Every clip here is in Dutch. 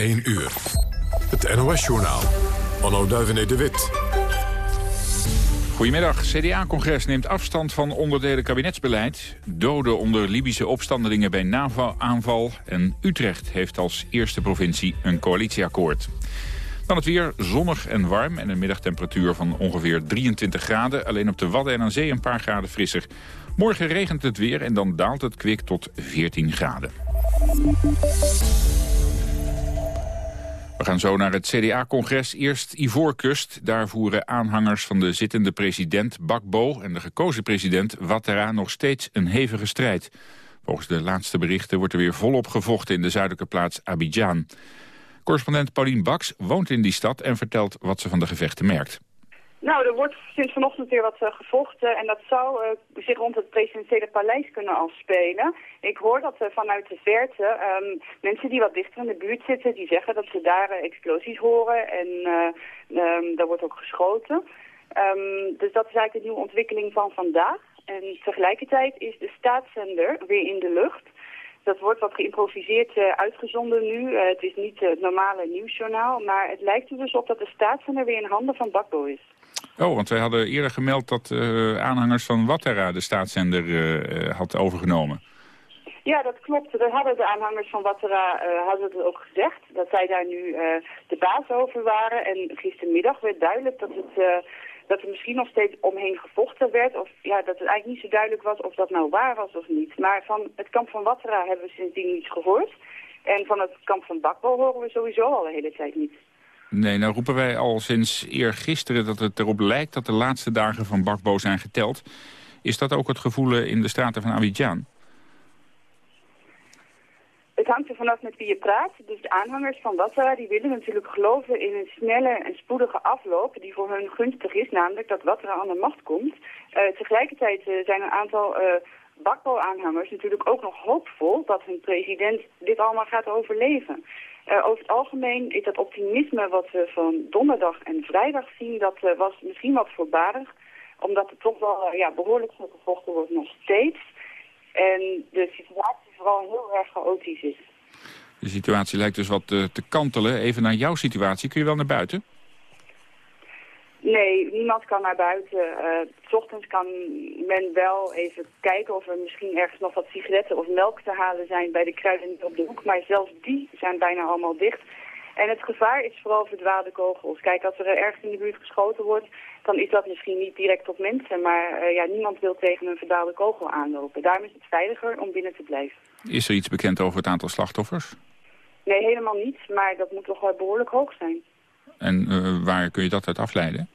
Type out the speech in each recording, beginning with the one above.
1 uur. Het NOS-journaal. Anno Duivenet de Wit. Goedemiddag. CDA-congres neemt afstand van onderdelen kabinetsbeleid. Doden onder Libische opstandelingen bij NAVO-aanval. En Utrecht heeft als eerste provincie een coalitieakkoord. Dan het weer zonnig en warm en een middagtemperatuur van ongeveer 23 graden. Alleen op de Wadden en aan zee een paar graden frisser. Morgen regent het weer en dan daalt het kwik tot 14 graden. We gaan zo naar het CDA-congres. Eerst Ivoorkust. Daar voeren aanhangers van de zittende president Bakbo... en de gekozen president Ouattara nog steeds een hevige strijd. Volgens de laatste berichten wordt er weer volop gevochten... in de zuidelijke plaats Abidjan. Correspondent Paulien Baks woont in die stad... en vertelt wat ze van de gevechten merkt. Nou, er wordt sinds vanochtend weer wat uh, gevochten en dat zou uh, zich rond het presidentiële paleis kunnen afspelen. Ik hoor dat uh, vanuit de verte um, mensen die wat dichter in de buurt zitten, die zeggen dat ze daar explosies horen en um, daar wordt ook geschoten. Um, dus dat is eigenlijk de nieuwe ontwikkeling van vandaag. En tegelijkertijd is de staatszender weer in de lucht. Dat wordt wat geïmproviseerd uitgezonden nu. het is niet het normale nieuwsjournaal, maar het lijkt er dus op dat de staatszender weer in handen van Bakbo is. Oh, want wij hadden eerder gemeld dat uh, aanhangers van Wattera de staatszender uh, had overgenomen. Ja, dat klopt. Dat hadden de aanhangers van Wattera uh, hadden het ook gezegd. Dat zij daar nu de baas over waren. En gistermiddag werd duidelijk dat, het, dat er misschien nog steeds omheen gevochten werd. Of ja, dat het eigenlijk niet zo duidelijk was of dat nou waar was of niet. Maar van het kamp van Wattera hebben we sindsdien niets gehoord. En van het kamp van Bakbo horen we sowieso al de hele tijd niet. Nee, nou roepen wij al sinds eergisteren dat het erop lijkt dat de laatste dagen van Bakbo zijn geteld. Is dat ook het gevoel in de straten van Abidjan? Het hangt er vanaf met wie je praat. Dus de aanhangers van Ouattara die willen natuurlijk geloven in een snelle en spoedige afloop die voor hun gunstig is, namelijk dat Ouattara aan de macht komt. Uh, tegelijkertijd uh, zijn een aantal uh, Bakbo-aanhangers natuurlijk ook nog hoopvol dat hun president dit allemaal gaat overleven. Uh, over het algemeen is dat optimisme wat we van donderdag en vrijdag zien, dat uh, was misschien wat voorbarig. Omdat er toch wel uh, ja, behoorlijk veel gevochten wordt nog steeds. En de situatie vooral heel erg chaotisch is. De situatie lijkt dus wat te kantelen. Even naar jouw situatie. Kun je wel naar buiten? Nee, niemand kan naar buiten. Uh, s ochtends kan men wel even kijken of er misschien ergens nog wat sigaretten of melk te halen zijn bij de kruiden op de hoek. Maar zelfs die zijn bijna allemaal dicht. En het gevaar is vooral verdwaalde kogels. Kijk, als er ergens in de buurt geschoten wordt, dan is dat misschien niet direct op mensen. Maar uh, ja, niemand wil tegen een verdwaalde kogel aanlopen. Daarom is het veiliger om binnen te blijven. Is er iets bekend over het aantal slachtoffers? Nee, helemaal niet. Maar dat moet toch wel behoorlijk hoog zijn. En uh, waar kun je dat uit afleiden?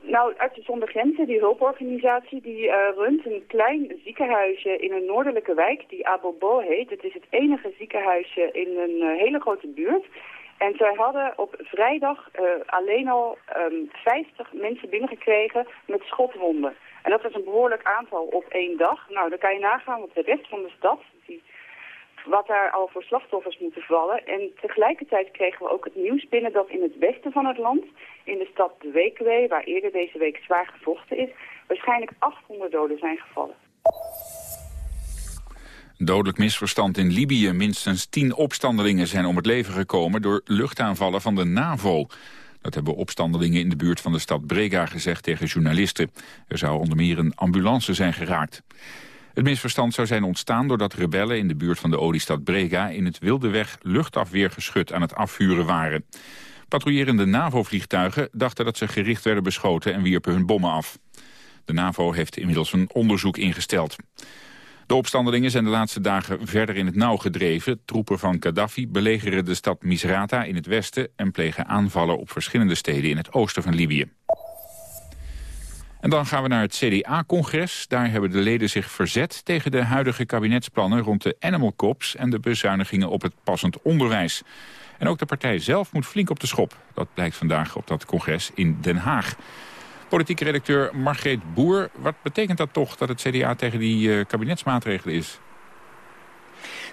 Nou, Artsen zonder Grenzen, die hulporganisatie, die uh, runt een klein ziekenhuisje in een noordelijke wijk die Abobo heet. Het is het enige ziekenhuisje in een uh, hele grote buurt. En zij hadden op vrijdag alleen al um, 50 mensen binnengekregen met schotwonden. En dat is een behoorlijk aantal op één dag. Nou, dan kan je nagaan wat de rest van de stad, wat daar al voor slachtoffers moeten vallen. En tegelijkertijd kregen we ook het nieuws binnen dat in het westen van het land, in de stad De Weekwee, waar eerder deze week zwaar gevochten is, waarschijnlijk 800 doden zijn gevallen. Dodelijk misverstand in Libië. Minstens tien opstandelingen zijn om het leven gekomen door luchtaanvallen van de NAVO. Dat hebben opstandelingen in de buurt van de stad Brega gezegd tegen journalisten. Er zou onder meer een ambulance zijn geraakt. Het misverstand zou zijn ontstaan doordat rebellen in de buurt van de oliestad Brega in het wilde weg luchtafweergeschut aan het afvuren waren. Patrouillerende NAVO-vliegtuigen dachten dat ze gericht werden beschoten en wierpen hun bommen af. De NAVO heeft inmiddels een onderzoek ingesteld. De opstandelingen zijn de laatste dagen verder in het nauw gedreven. Troepen van Gaddafi belegeren de stad Misrata in het westen... en plegen aanvallen op verschillende steden in het oosten van Libië. En dan gaan we naar het CDA-congres. Daar hebben de leden zich verzet tegen de huidige kabinetsplannen... rond de animal cops en de bezuinigingen op het passend onderwijs. En ook de partij zelf moet flink op de schop. Dat blijkt vandaag op dat congres in Den Haag. Politieke redacteur Margreet Boer, wat betekent dat toch dat het CDA tegen die uh, kabinetsmaatregelen is?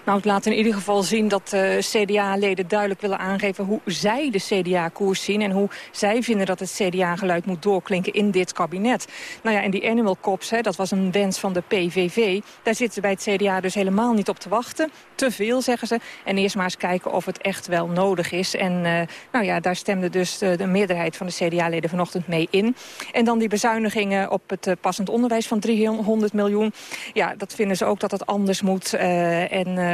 Nou, het laat in ieder geval zien dat uh, CDA-leden duidelijk willen aangeven... hoe zij de CDA-koers zien en hoe zij vinden dat het CDA-geluid moet doorklinken in dit kabinet. Nou ja, en die animal cops, hè, dat was een wens van de PVV. Daar zitten ze bij het CDA dus helemaal niet op te wachten. Te veel, zeggen ze. En eerst maar eens kijken of het echt wel nodig is. En uh, nou ja, daar stemde dus de, de meerderheid van de CDA-leden vanochtend mee in. En dan die bezuinigingen op het passend onderwijs van 300 miljoen. Ja, dat vinden ze ook dat het anders moet.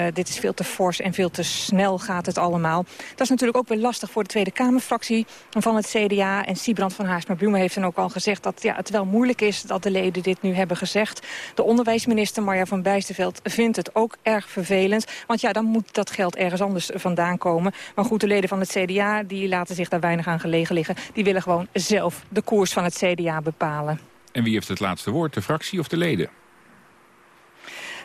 En dit is veel te fors en veel te snel gaat het allemaal. Dat is natuurlijk ook weer lastig voor de Tweede Kamerfractie van het CDA. En Siebrand van Haasma Blume heeft dan ook al gezegd... dat ja, het wel moeilijk is dat de leden dit nu hebben gezegd. De onderwijsminister Marja van Bijsterveld vindt het ook erg vervelend. Want ja, dan moet dat geld ergens anders vandaan komen. Maar goed, de leden van het CDA die laten zich daar weinig aan gelegen liggen. Die willen gewoon zelf de koers van het CDA bepalen. En wie heeft het laatste woord, de fractie of de leden?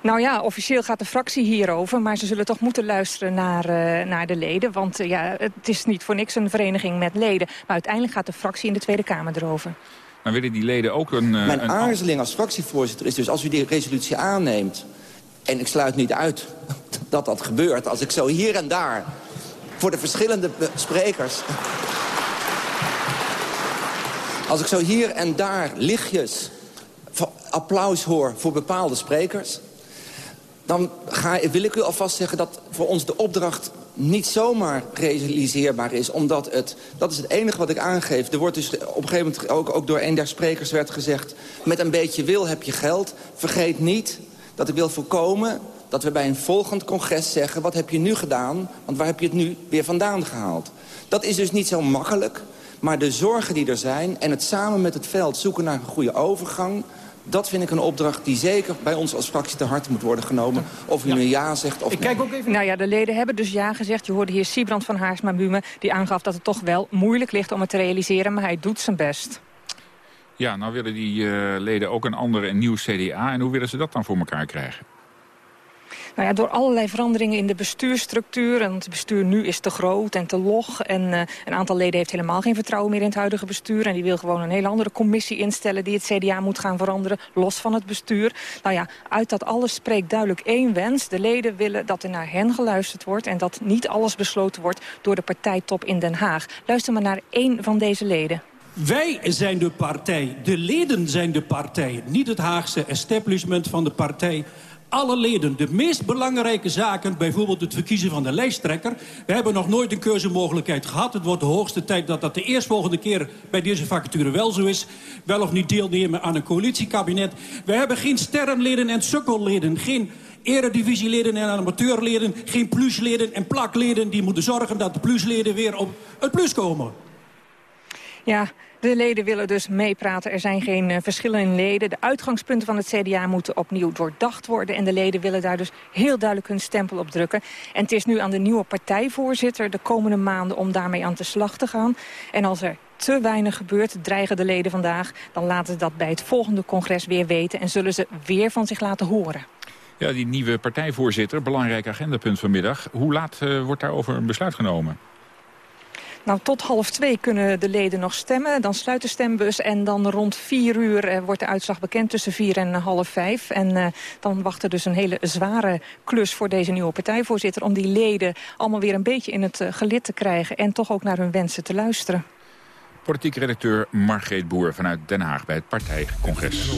Nou ja, officieel gaat de fractie hierover, maar ze zullen toch moeten luisteren naar, uh, naar de leden. Want uh, ja, het is niet voor niks een vereniging met leden. Maar uiteindelijk gaat de fractie in de Tweede Kamer erover. Maar willen die leden ook een... Uh, Mijn een... aarzeling als fractievoorzitter is dus als u die resolutie aanneemt... en ik sluit niet uit dat dat gebeurt, als ik zo hier en daar voor de verschillende sprekers... Als ik zo hier en daar lichtjes applaus hoor voor bepaalde sprekers... dan ga, wil ik u alvast zeggen dat voor ons de opdracht niet zomaar realiseerbaar is. Omdat het, dat is het enige wat ik aangeef. Er wordt dus op een gegeven moment ook, ook door een der sprekers werd gezegd... met een beetje wil heb je geld. Vergeet niet dat ik wil voorkomen dat we bij een volgend congres zeggen... wat heb je nu gedaan, want waar heb je het nu weer vandaan gehaald? Dat is dus niet zo makkelijk, maar de zorgen die er zijn... en het samen met het veld zoeken naar een goede overgang... Dat vind ik een opdracht die zeker bij ons als fractie te harte moet worden genomen. Of u ja. nu ja zegt of ik Kijk ook even... Nou ja, de leden hebben dus ja gezegd. Je hoorde hier Siebrand van Haarsma-Bume. Die aangaf dat het toch wel moeilijk ligt om het te realiseren. Maar hij doet zijn best. Ja, nou willen die uh, leden ook een andere, een nieuw CDA. En hoe willen ze dat dan voor elkaar krijgen? Nou ja, door allerlei veranderingen in de bestuursstructuur. Want het bestuur nu is te groot en te log. En uh, een aantal leden heeft helemaal geen vertrouwen meer in het huidige bestuur. En die wil gewoon een hele andere commissie instellen die het CDA moet gaan veranderen. Los van het bestuur. Nou ja, uit dat alles spreekt duidelijk één wens. De leden willen dat er naar hen geluisterd wordt. En dat niet alles besloten wordt door de partijtop in Den Haag. Luister maar naar één van deze leden. Wij zijn de partij, de leden zijn de partij. Niet het Haagse establishment van de partij alle leden de meest belangrijke zaken... bijvoorbeeld het verkiezen van de lijsttrekker... we hebben nog nooit een keuzemogelijkheid gehad. Het wordt de hoogste tijd dat dat de eerstvolgende keer... bij deze vacature wel zo is. Wel of niet deelnemen aan een coalitiekabinet. We hebben geen sterrenleden en sukkelleden. Geen eredivisieleden en amateurleden. Geen plusleden en plakleden die moeten zorgen... dat de plusleden weer op het plus komen. Ja, de leden willen dus meepraten. Er zijn geen uh, verschillen in leden. De uitgangspunten van het CDA moeten opnieuw doordacht worden. En de leden willen daar dus heel duidelijk hun stempel op drukken. En het is nu aan de nieuwe partijvoorzitter de komende maanden om daarmee aan de slag te gaan. En als er te weinig gebeurt, dreigen de leden vandaag... dan laten ze dat bij het volgende congres weer weten... en zullen ze weer van zich laten horen. Ja, die nieuwe partijvoorzitter, belangrijk agendapunt vanmiddag. Hoe laat uh, wordt daarover een besluit genomen? Nou, tot half twee kunnen de leden nog stemmen. Dan sluit de stembus en dan rond vier uur eh, wordt de uitslag bekend tussen vier en half vijf. En uh, dan wacht er dus een hele zware klus voor deze nieuwe partijvoorzitter... om die leden allemaal weer een beetje in het uh, gelid te krijgen... en toch ook naar hun wensen te luisteren. Politiek redacteur Margreet Boer vanuit Den Haag bij het partijcongres.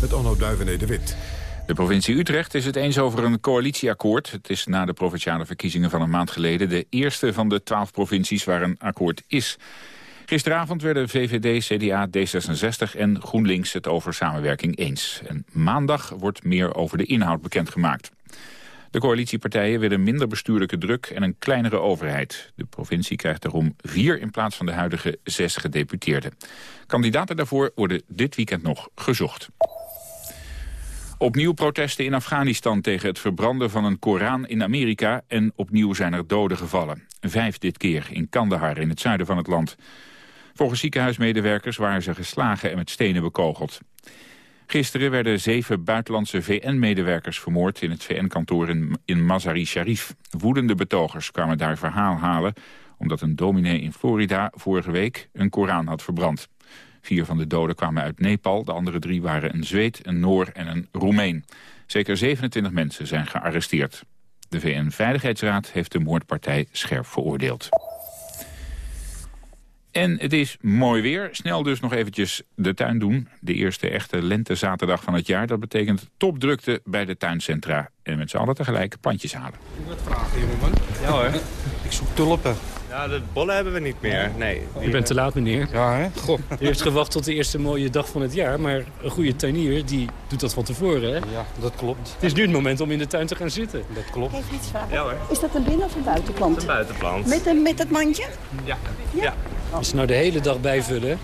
Met Onno Duivené de Wit. De provincie Utrecht is het eens over een coalitieakkoord. Het is na de provinciale verkiezingen van een maand geleden... de eerste van de twaalf provincies waar een akkoord is. Gisteravond werden VVD, CDA, D66 en GroenLinks het over samenwerking eens. En maandag wordt meer over de inhoud bekendgemaakt. De coalitiepartijen willen minder bestuurlijke druk en een kleinere overheid. De provincie krijgt daarom vier in plaats van de huidige zes gedeputeerden. Kandidaten daarvoor worden dit weekend nog gezocht. Opnieuw protesten in Afghanistan tegen het verbranden van een Koran in Amerika... en opnieuw zijn er doden gevallen. Vijf dit keer in Kandahar in het zuiden van het land. Volgens ziekenhuismedewerkers waren ze geslagen en met stenen bekogeld. Gisteren werden zeven buitenlandse VN-medewerkers vermoord... in het VN-kantoor in, in Mazar-i Sharif. Woedende betogers kwamen daar verhaal halen... omdat een dominee in Florida vorige week een Koran had verbrand. Vier van de doden kwamen uit Nepal. De andere drie waren een Zweed, een Noor en een Roemeen. Zeker 27 mensen zijn gearresteerd. De VN-veiligheidsraad heeft de moordpartij scherp veroordeeld. En het is mooi weer. Snel dus nog eventjes de tuin doen. De eerste echte lentezaterdag van het jaar. Dat betekent topdrukte bij de tuincentra. En met z'n allen tegelijk plantjes halen. Wat vragen, jongeman? Ja hoor. Ik zoek tulpen. Ja, de bollen hebben we niet meer. Nee. Je bent te laat, meneer. Ja, hè? Goh. U heeft gewacht tot de eerste mooie dag van het jaar. Maar een goede tuinier, die doet dat van tevoren, hè? Ja, dat klopt. Het is nu het moment om in de tuin te gaan zitten. Dat klopt. Even iets vragen. Ja hoor. Is dat een binnen- of een buitenplant? Een buitenplant. Met, een, met dat mandje? Ja. Ja. Als ze nou de hele dag bijvullen...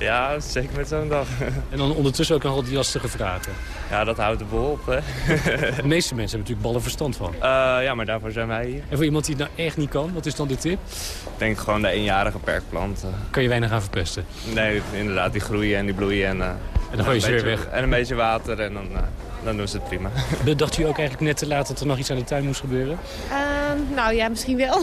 ja, zeker met zo'n dag. en dan ondertussen ook nog al die lastige vragen. Ja, dat houdt de boel op, hè. De meeste mensen hebben natuurlijk ballen verstand van. Uh, ja, maar daarvoor zijn wij hier. En voor iemand die het nou echt niet kan, wat is dan de tip? Ik denk gewoon de eenjarige perkplant. Kan je weinig aan verpesten? Nee, inderdaad, die groeien en die bloeien. En, uh, en dan gooi je ze weer weg. En een beetje water en dan, uh, dan doen ze het prima. Dacht u ook eigenlijk net te laat dat er nog iets aan de tuin moest gebeuren? Uh, nou ja, misschien wel.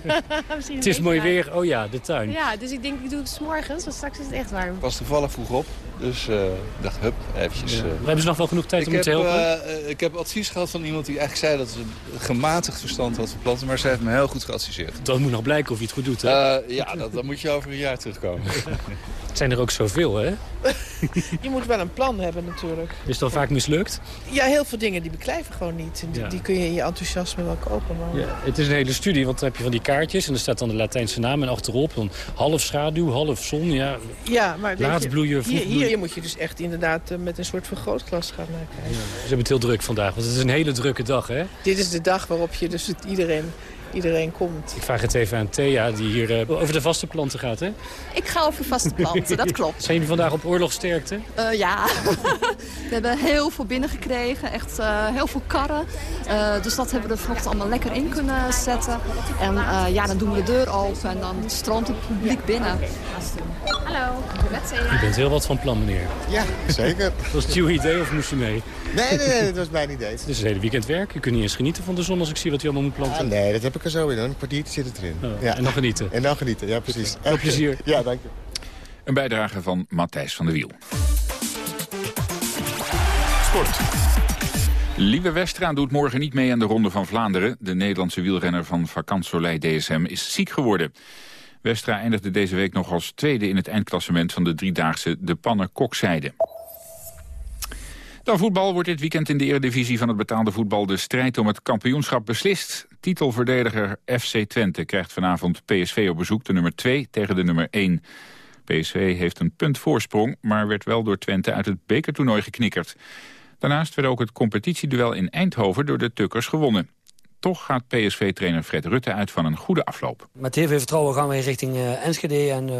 misschien het is mooi laat. weer, oh ja, de tuin. Ja, dus ik denk ik doe het s morgens, want straks is het echt warm. Ik was toevallig vroeg op, dus ik uh, dacht hup, eventjes. Ja. hebben ze nog wel genoeg tijd ik om heb, te helpen? Uh, ik heb advies gehad van iemand die eigenlijk zei dat ze gematigd verstand had van planten, maar ze heeft me heel goed geadviseerd. Dat moet nog blijken of je het goed doet, hè? ja, dat, dan moet je over een jaar terugkomen. het zijn er ook zoveel, hè? je moet wel een plan hebben natuurlijk. Is dat vaak mislukt? Ja, heel veel dingen die beklijven gewoon niet. Die, ja. die kun je in je enthousiasme wel kopen. Maar... Ja, het is een hele studie, want dan heb je van die kaartjes... en er staat dan de Latijnse naam en achterop... dan half schaduw, half zon, ja, ja maar laat bloeien, hier, hier moet je dus echt inderdaad uh, met een soort vergrootglas gaan naar kijken. Ja, ze hebben het heel druk vandaag, want het is een hele drukke dag, hè? Dit is de dag waarop je dus iedereen iedereen komt. Ik vraag het even aan Thea, die hier uh, over de vaste planten gaat, hè? Ik ga over vaste planten, dat klopt. Zijn jullie vandaag op oorlogsterkte? Uh, ja, we hebben heel veel binnengekregen, echt uh, heel veel karren. dus dat hebben we er vanochtend allemaal lekker in kunnen zetten. En ja, dan doen we de deur open en dan stroomt het publiek binnen. Hallo, met Thea. U bent heel wat van plan, meneer. Ja, zeker. Was het uw idee of moest u mee? Nee, nee, nee, dat was mijn idee. Het is het hele weekend werk. U kunt niet eens genieten van de zon als ik zie wat u allemaal moet planten. Ah, nee, dat heb ik er zo in. Een kwartiertje zit het erin. Oh, ja. En dan genieten. En dan genieten, ja precies. Veel plezier. Ja, dank je. Een bijdrage van Matthijs van der Wiel. Sport. Lieve Westra doet morgen niet mee aan de Ronde van Vlaanderen. De Nederlandse wielrenner van Vakant Soleil DSM is ziek geworden. Westra eindigde deze week nog als tweede in het eindklassement van de driedaagse De Panne Kokzijde. Dan voetbal wordt dit weekend in de eredivisie van het betaalde voetbal de strijd om het kampioenschap beslist. Titelverdediger FC Twente krijgt vanavond PSV op bezoek, de nummer 2 tegen de nummer 1. PSV heeft een punt voorsprong, maar werd wel door Twente uit het bekertoernooi geknikkerd. Daarnaast werd ook het competitieduel in Eindhoven door de Tukkers gewonnen. Toch gaat PSV-trainer Fred Rutte uit van een goede afloop. Met heel veel vertrouwen gaan we richting uh, Enschede. En uh,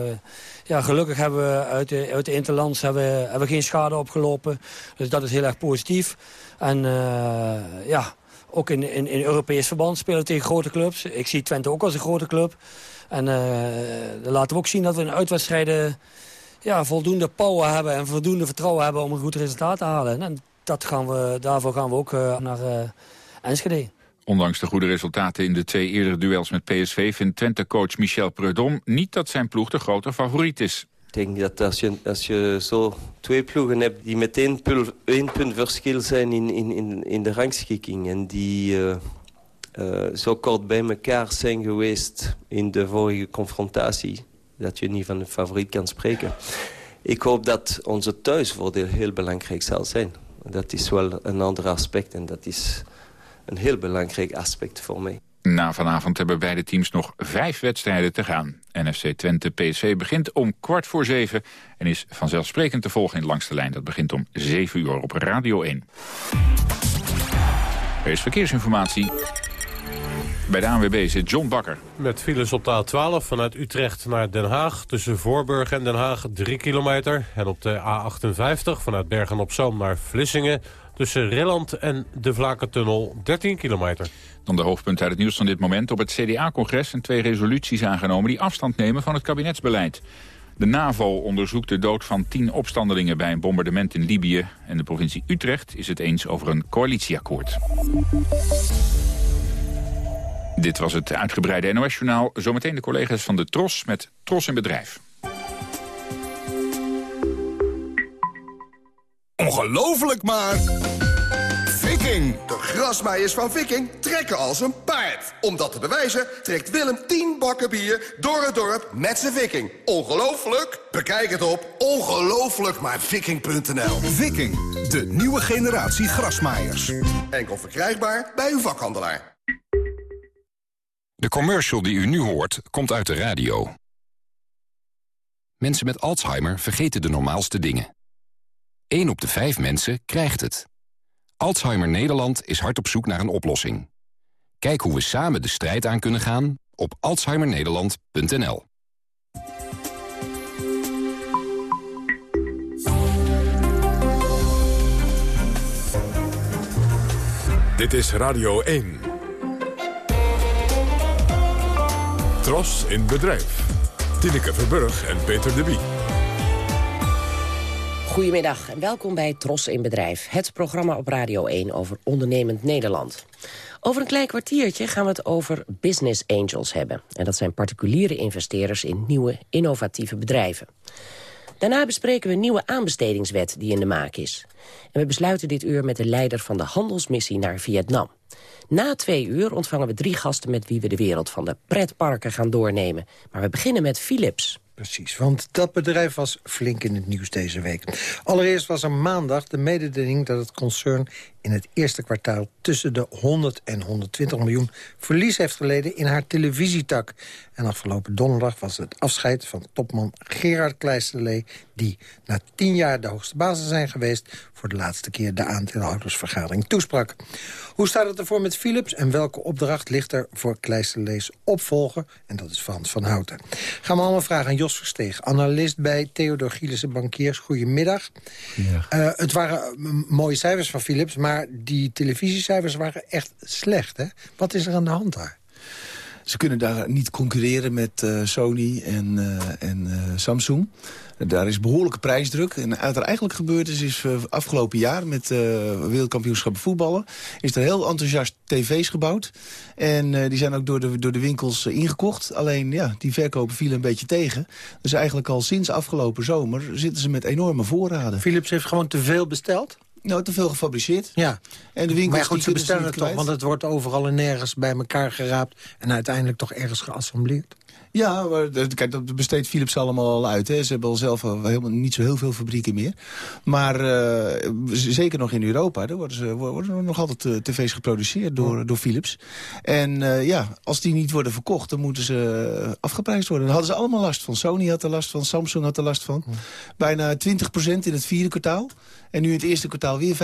ja, gelukkig hebben we uit de, uit Interlands hebben, hebben we geen schade opgelopen. Dus dat is heel erg positief. En uh, ja, ook in, in, in Europees verband spelen tegen grote clubs. Ik zie Twente ook als een grote club. En dan laten we ook zien dat we in uitwedstrijden ja, voldoende power hebben... en voldoende vertrouwen hebben om een goed resultaat te halen. En dat gaan we, daarvoor gaan we ook naar Enschede. Ondanks de goede resultaten in de twee eerdere duels met PSV... vindt Twente-coach Michel Preudom niet dat zijn ploeg de grote favoriet is. Ik denk dat als je, als je zo twee ploegen hebt die met één, één punt verschil zijn in, in, in de rangschikking... en die uh, uh, zo kort bij elkaar zijn geweest in de vorige confrontatie... dat je niet van een favoriet kan spreken. Ik hoop dat onze thuisvoordeel heel belangrijk zal zijn. Dat is wel een ander aspect en dat is een heel belangrijk aspect voor mij. Na vanavond hebben beide teams nog vijf wedstrijden te gaan. NFC Twente PSV begint om kwart voor zeven... en is vanzelfsprekend te volgen in langste lijn. Dat begint om zeven uur op Radio 1. Er is verkeersinformatie. Bij de ANWB zit John Bakker. Met files op de A12 vanuit Utrecht naar Den Haag. Tussen Voorburg en Den Haag 3 kilometer. En op de A58 vanuit Bergen-op-Zoom naar Vlissingen tussen Rilland en de Vlakentunnel 13 kilometer. Dan de hoofdpunt uit het nieuws van dit moment. Op het CDA-congres zijn twee resoluties aangenomen die afstand nemen van het kabinetsbeleid. De NAVO onderzoekt de dood van tien opstandelingen bij een bombardement in Libië. En de provincie Utrecht is het eens over een coalitieakkoord. Dit was het uitgebreide NOS-journaal. Zometeen de collega's van de TROS met TROS in Bedrijf. Ongelooflijk maar... Viking, de grasmaaiers van Viking trekken als een paard. Om dat te bewijzen trekt Willem 10 bakken bier door het dorp met zijn Viking. Ongelooflijk? Bekijk het op ongelooflijkmaarviking.nl. Viking, de nieuwe generatie grasmaaiers. Enkel verkrijgbaar bij uw vakhandelaar. De commercial die u nu hoort, komt uit de radio. Mensen met Alzheimer vergeten de normaalste dingen. 1 op de 5 mensen krijgt het. Alzheimer Nederland is hard op zoek naar een oplossing. Kijk hoe we samen de strijd aan kunnen gaan op alzheimernederland.nl. Dit is Radio 1. Tros in bedrijf. Tineke Verburg en Peter de Wie. Goedemiddag en welkom bij Tros in Bedrijf. Het programma op Radio 1 over ondernemend Nederland. Over een klein kwartiertje gaan we het over business angels hebben. En dat zijn particuliere investeerders in nieuwe, innovatieve bedrijven. Daarna bespreken we een nieuwe aanbestedingswet die in de maak is. En we besluiten dit uur met de leider van de handelsmissie naar Vietnam. Na twee uur ontvangen we drie gasten met wie we de wereld van de pretparken gaan doornemen. Maar we beginnen met Philips. Precies, want dat bedrijf was flink in het nieuws deze week. Allereerst was er maandag de mededeling dat het concern in het eerste kwartaal tussen de 100 en 120 miljoen verlies heeft geleden in haar televisietak. En afgelopen donderdag was het afscheid van topman Gerard Kleisterlee... die na tien jaar de hoogste basis zijn geweest... voor de laatste keer de aandeelhoudersvergadering toesprak. Hoe staat het ervoor met Philips en welke opdracht ligt er voor Kleisterlees opvolger? En dat is Frans van Houten. Gaan we allemaal vragen aan Jos Versteeg, analist bij Theodor Gielissen Bankiers. Goedemiddag. Ja. Uh, het waren mooie cijfers van Philips, maar die televisiecijfers waren echt slecht. Hè? Wat is er aan de hand daar? Ze kunnen daar niet concurreren met uh, Sony en, uh, en uh, Samsung. Daar is behoorlijke prijsdruk. En wat er eigenlijk gebeurd is, is afgelopen jaar met wereldkampioenschappen voetballen... is er heel enthousiast tv's gebouwd. En die zijn ook door de, door de winkels ingekocht. Alleen, ja, die verkopen vielen een beetje tegen. Dus eigenlijk al sinds afgelopen zomer zitten ze met enorme voorraden. Philips heeft gewoon te veel besteld? Nou, te veel gefabriceerd. Ja. En de winkels maar goed, ze bestellen het toch, want het wordt overal en nergens bij elkaar geraapt... en uiteindelijk toch ergens geassembleerd. Ja, maar kijk, dat besteedt Philips allemaal al uit. Hè. Ze hebben al zelf al helemaal niet zo heel veel fabrieken meer. Maar eh, zeker nog in Europa, daar worden, ze, worden nog altijd eh, tv's geproduceerd door, door Philips. En eh, ja, als die niet worden verkocht, dan moeten ze afgeprijsd worden. Dan hadden ze allemaal last van. Sony had er last van, Samsung had er last van. Bijna 20% in het vierde kwartaal. En nu in het eerste kwartaal weer 15%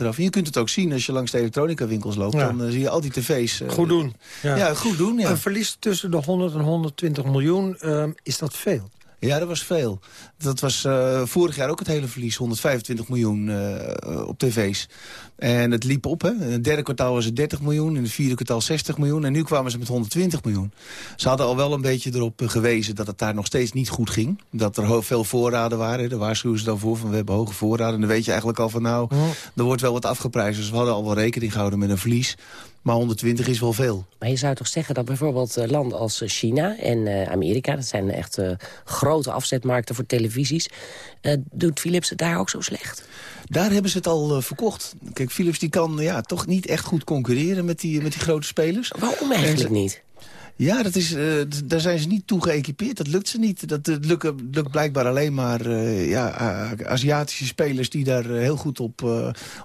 eraf. En je kunt het ook zien als je langs de elektronica winkels loopt. Ja. Dan eh, zie je al die tv's. eh, Goed doen. Ja, goed doen, ja. Een verlies tussen de 100 en 120 miljoen, ehm, is dat veel? Ja, dat was veel. Dat was eh, vorig jaar ook het hele verlies. 125 miljoen eh, op tv's. En het liep op. Hè. In het derde kwartaal was het 30 miljoen. In het vierde kwartaal 60 miljoen. En nu kwamen ze met 120 miljoen. Ze hadden al wel een beetje erop eh, gewezen dat het daar nog steeds niet goed ging. Dat er veel voorraden waren. Daar waarschuwen ze dan voor. Van we hebben hoge voorraden. En dan weet je eigenlijk al van nou, er wordt wel wat afgeprijsd. Dus we hadden al wel rekening gehouden met een verlies. Maar 120 is wel veel. Maar je zou toch zeggen dat bijvoorbeeld eh, landen als eh, China en eh, Amerika... dat zijn echt grote afzetmarkten voor televisies... doet Philips het daar ook zo slecht? Daar hebben ze het al verkocht. Kijk, Philips die kan ja, toch niet echt goed concurreren met die, met die grote spelers. Waarom eigenlijk niet? Ja, dat is, eh, daar zijn ze niet toe geëquipeerd. Dat lukt ze niet. Dat eh, lukt, lukt blijkbaar alleen maar eh, ja, Aziatische spelers die daar heel goed op,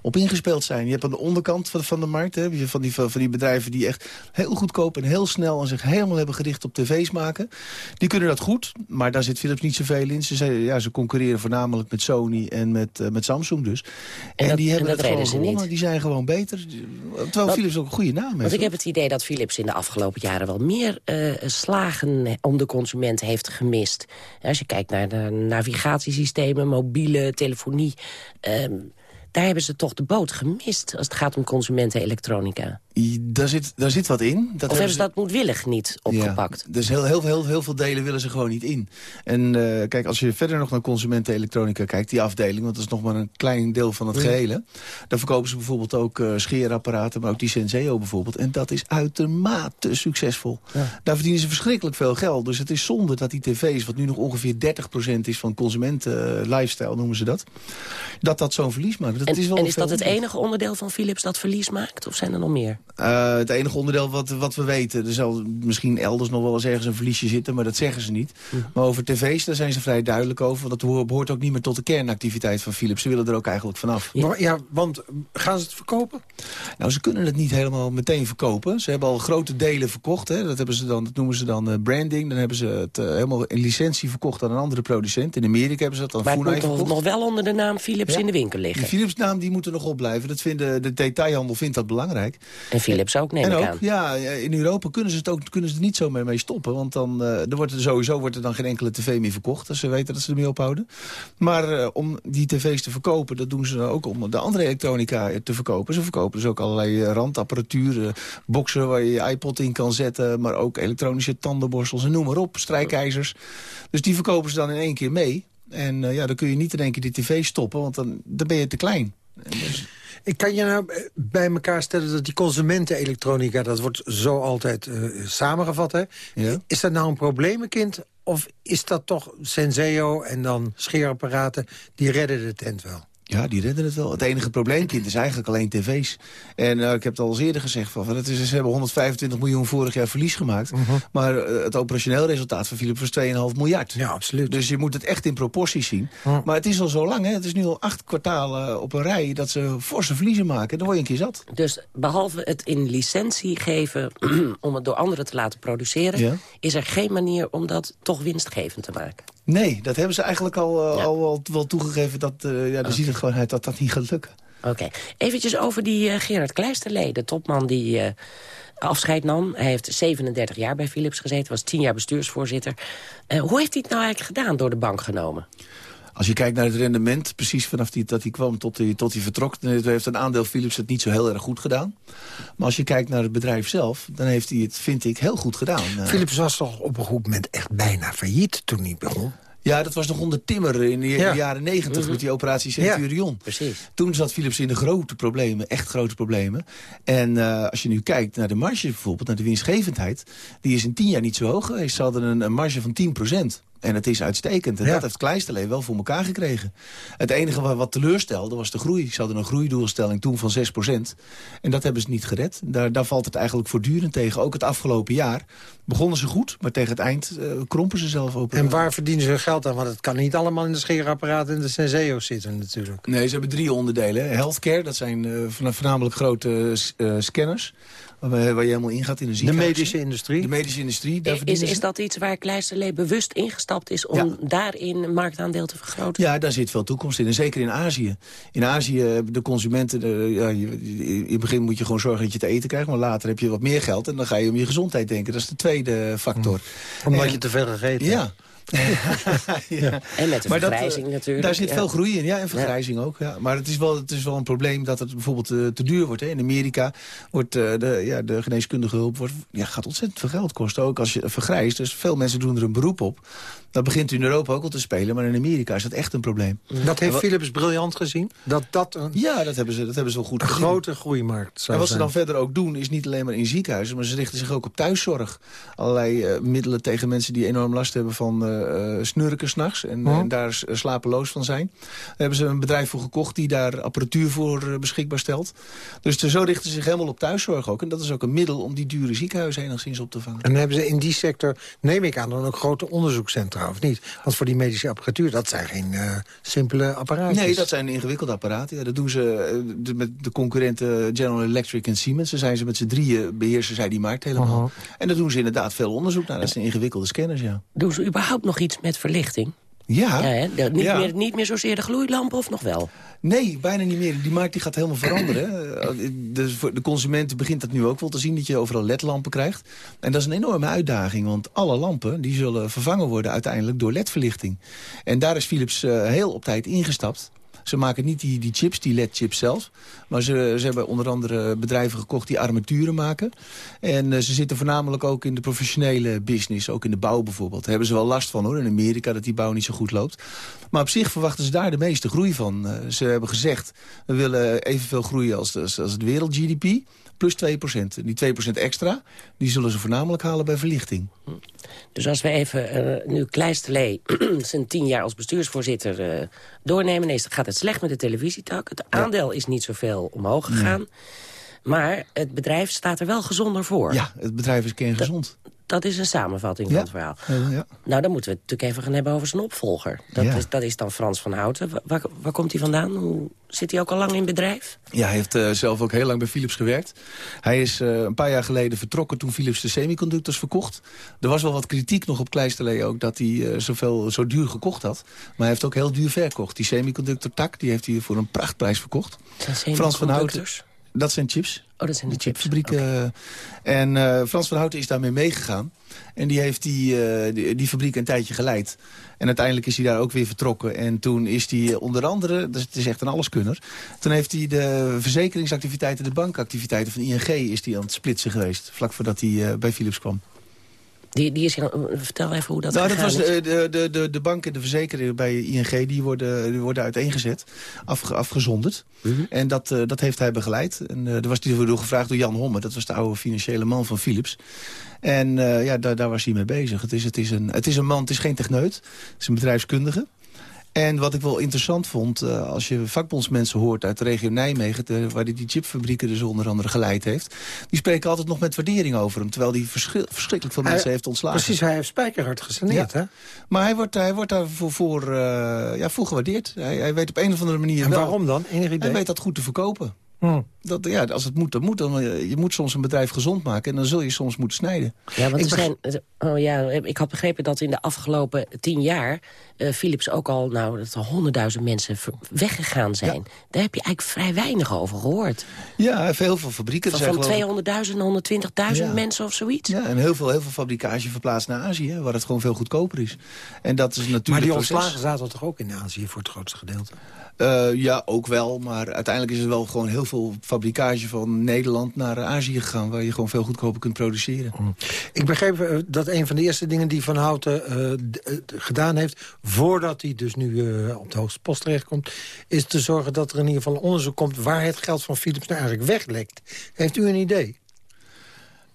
op ingespeeld zijn. Je hebt aan de onderkant van, van de markt hè, van, die, van die bedrijven die echt heel goedkoop en heel snel... en zich helemaal hebben gericht op tv's maken. Die kunnen dat goed, maar daar zit Philips niet zoveel in. Ze, zijn, ja, ze concurreren voornamelijk met Sony en met, met Samsung dus. En, dat- die en hebben dat het gewoon gewonnen. niet. Die zijn gewoon beter. Terwijl Wat- Philips ook een goede naam heeft. Want ik heb het idee dat Philips in de afgelopen jaren wel meer eh, slagen om de consument heeft gemist. Als je kijkt naar de navigatiesystemen, mobiele telefonie... ehm, daar hebben ze toch de boot gemist als het gaat om consumentenelektronica. Daar zit, daar zit wat in. Dat of hebben ze dat moedwillig niet opgepakt? Ja, dus heel, heel, heel, heel veel delen willen ze gewoon niet in. En eh, kijk, als je verder nog naar consumentenelektronica kijkt, die afdeling... want dat is nog maar een klein deel van het Ja. gehele... dan verkopen ze bijvoorbeeld ook eh, scheerapparaten, maar ook die Senseo bijvoorbeeld. En dat is uitermate succesvol. Daar verdienen ze verschrikkelijk veel geld. Dus het is zonde dat die tv's, wat nu nog ongeveer 30% is van consumenten eh, lifestyle, noemen ze dat... dat dat zo'n verlies maakt. Dat En is, wel en is dat het enige onderdeel van Philips dat verlies maakt? Of zijn er nog meer? Eh, het enige onderdeel wat, wat we weten. Er zal misschien elders nog wel eens ergens een verliesje zitten, maar dat zeggen ze niet. Hm. Maar over tv's, daar zijn ze vrij duidelijk over. Want dat behoort ook niet meer tot de kernactiviteit van Philips. Ze willen er ook eigenlijk vanaf. Maar, ja, want gaan ze het verkopen? Nou, ze kunnen het niet helemaal meteen verkopen. Ze hebben al grote delen verkocht. Hè. Dat, hebben ze dan, dat noemen ze dan eh, branding. Dan hebben ze het eh, helemaal in licentie verkocht aan een andere producent. In Amerika hebben ze dat aan Maar het Funai moet nog wel onder de naam Philips in de winkel liggen? Philips-naam die moet er nog op blijven. Dat vinden, de detailhandel vindt dat belangrijk. En Philips ook, neem en ik ook, aan. Ja, in Europa kunnen ze, het ook, kunnen ze er niet zo mee, mee stoppen. Want dan eh, er wordt er sowieso wordt er dan geen enkele tv meer verkocht. Als ze weten dat ze ermee ophouden. Maar eh, om die tv's te verkopen, dat doen ze dan ook om de andere elektronica te verkopen. Ze verkopen dus ook allerlei eh, randapparatuur. eh, boxen waar je je iPod in kan zetten. Maar ook elektronische tandenborstels en noem maar op. Strijkijzers. Dus die verkopen ze dan in één keer mee. En eh, ja, dan kun je niet in één keer die tv stoppen. Want dan, dan ben je te klein. Ik kan je nou eh, bij elkaar stellen dat die consumentenelektronica... dat wordt zo altijd eh, samengevat, hè? Is dat nou een probleemkind? Of is dat toch Senseo en dan scheerapparaten... die redden de tent wel? Ja, die redden het wel. Het enige probleemkind is eigenlijk alleen tv's. En eh, ik heb het al eens eerder gezegd, van, het is, ze hebben 125 miljoen vorig jaar verlies gemaakt. Maar eh, het operationeel resultaat van Philips was 2,5 miljard. Ja, absoluut. Dus je moet het echt in proporties zien. Maar het is al zo lang, hè? het is nu al acht kwartalen op een rij... dat ze forse verliezen maken. Dan word je een keer zat. Dus behalve het in licentie geven om het door anderen te laten produceren... Ja. is er geen manier om dat toch winstgevend te maken. Nee, dat hebben ze eigenlijk al, eh, al wel, wel toegegeven. Dat, eh, ja, ziet het gewoon uit dat dat niet gaat lukken. Oké, eventjes over die eh, Gerard Kleisterlee, de topman die eh, afscheid nam. Hij heeft 37 jaar bij Philips gezeten, was 10 jaar bestuursvoorzitter. Eh, hoe heeft hij het nou eigenlijk gedaan door de bank genomen? Als je kijkt naar het rendement, precies vanaf die, dat hij kwam tot hij, tot hij vertrok... dan heeft een aandeel Philips het niet zo heel erg goed gedaan. Maar als je kijkt naar het bedrijf zelf, dan heeft hij het, vind ik, heel goed gedaan. Philips was toch op een goed moment echt bijna failliet toen hij begon? Ja, dat was nog onder Timmer in de Ja. jaren negentig Mhm. met die operatie Centurion. Precies. Toen zat Philips in de grote problemen, echt grote problemen. En eh, als je nu kijkt naar de marge bijvoorbeeld, naar de winstgevendheid... die is in tien jaar niet zo hoog geweest. Ze hadden een, een marge van 10 En het is uitstekend. En Ja. dat heeft Kleisterlee wel voor elkaar gekregen. Het enige wat, wat teleurstelde was de groei. Ze hadden een groeidoelstelling toen van 6% En dat hebben ze niet gered. Daar, daar valt het eigenlijk voortdurend tegen. Ook het afgelopen jaar begonnen ze goed, maar tegen het eind eh, krompen ze zelf ook. En waar verdienen ze hun geld aan? Want het kan niet allemaal in de scheerapparaten en de Senseo's zitten natuurlijk. Nee, ze hebben drie onderdelen. Healthcare, dat zijn eh, voorna- voornamelijk grote eh, scanners. Waar, waar je helemaal ingaat in een De ziekenhuis. medische industrie? De medische industrie, daar Is, is dat iets waar Kleisterlee bewust ingestapt is... om daarin marktaandeel te vergroten? Ja, daar zit veel toekomst in. En zeker in Azië. In Azië hebben de consumenten... eh, ja, je- in het begin moet je gewoon zorgen dat je te eten krijgt. Maar later heb je wat meer geld. En dan ga je om je gezondheid denken. Dat is de tweede factor. Omdat En- je te veel gegeten hebt. Ja. ja. En met de Maar dat, vergrijzing eh, natuurlijk. Daar zit ja. veel groei in, ja, en vergrijzing ook. Ja. Maar het is, wel, het is wel een probleem dat het bijvoorbeeld eh, te duur wordt. Hè. In Amerika wordt eh, de, ja, de geneeskundige hulp wordt, ja, gaat ontzettend veel geld kosten. Ook als je vergrijst. Dus veel mensen doen er een beroep op. Dat begint in Europa ook al te spelen. Maar in Amerika is dat echt een probleem. Dat En heeft wat- Philips briljant gezien. Dat dat een Ja, dat hebben ze, dat hebben ze wel goed gezien. grote groeimarkt zou En wat ze dan verder ook doen, is niet alleen maar in ziekenhuizen... maar ze richten zich ook op thuiszorg. Allerlei eh, middelen tegen mensen die enorm last hebben van snurken s'nachts... En, en daar slapeloos van zijn. Daar hebben ze een bedrijf voor gekocht die daar apparatuur voor eh, beschikbaar stelt. Dus te- zo richten ze zich helemaal op thuiszorg ook. En dat is ook een middel om die dure ziekenhuizen enigszins op te vangen. En dan hebben ze in die sector, neem ik aan, dan ook grote onderzoekscentra, of niet? Want voor die medische apparatuur, dat zijn geen eh, simpele apparaatjes. Nee, dat zijn ingewikkelde apparaten. Ja, dat doen ze eh, de- met de concurrenten General Electric en Siemens. Daar zijn ze met z'n drieën beheersen zij die markt helemaal. En daar doen ze inderdaad veel onderzoek naar. Dat zijn ingewikkelde scanners, ja. Doen ze überhaupt nog iets met verlichting? Ja. Ja, hè? Niet, Ja. Meer, niet meer zozeer de gloeilamp of nog wel? Nee, bijna niet meer. Die markt die gaat helemaal veranderen. hè. De, voor de consumenten begint dat nu ook wel te zien... dat je overal ledlampen krijgt. En dat is een enorme uitdaging. Want alle lampen die zullen vervangen worden uiteindelijk door ledverlichting. En daar is Philips eh, heel op tijd ingestapt. Ze maken niet die, die chips, die LED-chips zelf. Maar ze, ze hebben onder andere bedrijven gekocht die armaturen maken. En eh, ze zitten voornamelijk ook in de professionele business. Ook in de bouw bijvoorbeeld. Daar hebben ze wel last van hoor. In Amerika dat die bouw niet zo goed loopt. Maar op zich verwachten ze daar de meeste groei van. Eh, ze hebben gezegd, we willen evenveel groeien als, de, als het wereld-GDP. Plus 2% Die 2% extra, die zullen ze voornamelijk halen bij verlichting. Dus als we even uh, nu Kleisterlee zijn tien jaar als bestuursvoorzitter uh, doornemen... Nee, gaat het slecht met de televisietak. Het aandeel is niet zoveel omhoog gegaan. Maar het bedrijf staat er wel gezonder voor. Ja, het bedrijf is kerngezond. Dat, dat is een samenvatting van het verhaal. ja. Nou, dan moeten we het natuurlijk even gaan hebben over zijn opvolger. Dat, Ja. is, dat is dan Frans van Houten. Wa- Waar, waar komt hij vandaan? Hoe, zit hij ook al lang in bedrijf? Ja, hij heeft eh, zelf ook heel lang bij Philips gewerkt. Hij is eh, een paar jaar geleden vertrokken toen Philips de semiconductors verkocht. Er was wel wat kritiek nog op Kleisterlee ook dat hij eh, zoveel, zo duur gekocht had. Maar hij heeft ook heel duur verkocht. Die semiconductor tak die heeft hij voor een prachtprijs verkocht. Frans van Houten. Dat zijn chips. Oh, dat zijn de, chips. Fabrieken. eh, En eh, Frans van Houten is daarmee meegegaan. En die heeft die, eh, die, die fabriek een tijdje geleid. En uiteindelijk is hij daar ook weer vertrokken. En toen is hij eh, onder andere, dus het is echt een alleskunner... toen heeft hij de verzekeringsactiviteiten, de bankactiviteiten van ING... is hij aan het splitsen geweest, vlak voordat hij bij Philips kwam. Die, die is, vertel even hoe dat nou, dat was de, de, de, de, de bank en de verzekeringen bij ING, die worden, die worden uiteengezet, afge, afgezonderd. Mhm. En dat, eh, dat heeft hij begeleid. En uh, daar was hij door gevraagd door Jan Homme, dat was de oude financiële man van Philips. En uh, ja, daar, daar was hij mee bezig. Het is, het, is een, het is een man, het is geen techneut, het is een bedrijfskundige. En wat ik wel interessant vond, uh, als je vakbondsmensen hoort uit de regio Nijmegen... Waar hij die chipfabrieken dus onder andere geleid heeft... die spreken altijd nog met waardering over hem... terwijl hij verschri verschrikkelijk veel mensen Hij- heeft ontslagen. Precies, hij heeft spijkerhard gesaneerd, hè? Maar hij wordt, hij wordt daarvoor voor, uh, ja, voor gewaardeerd. Hij, hij weet op een of andere manier En wel... waarom dan? Enig idee? Hij weet dat goed te verkopen. Hm. Dat, ja, als het moet, dan moet. Dan, je moet soms een bedrijf gezond maken en dan zul je soms moeten snijden. Ja, want Ik er zijn, oh ja, ik had begrepen dat in de afgelopen tien jaar... Uh, Philips ook al, nou, dat er honderdduizend mensen weggegaan zijn. Daar heb je eigenlijk vrij weinig over gehoord. Ja, heel veel fabrieken. Van, zijn van geloof ik- 200.000, 120.000 Ja. mensen of zoiets. Ja, en heel veel, heel veel fabrikage verplaatst naar Azië, waar het gewoon veel goedkoper is. En dat is natuurlijk Maar die proces. ontslagen zaten toch ook in Azië voor het grootste gedeelte? Eh, ja, ook wel. Maar uiteindelijk is er wel gewoon heel veel fabrikage van Nederland naar Azië gegaan... waar je gewoon veel goedkoper kunt produceren. Ik begreep eh, dat een van de eerste dingen die Van Houten eh, eh, gedaan heeft... voordat hij dus nu op de hoogste post terechtkomt... is te zorgen dat er in ieder geval een onderzoek komt... waar het geld van Philips nou eigenlijk weglekt. Heeft u een idee?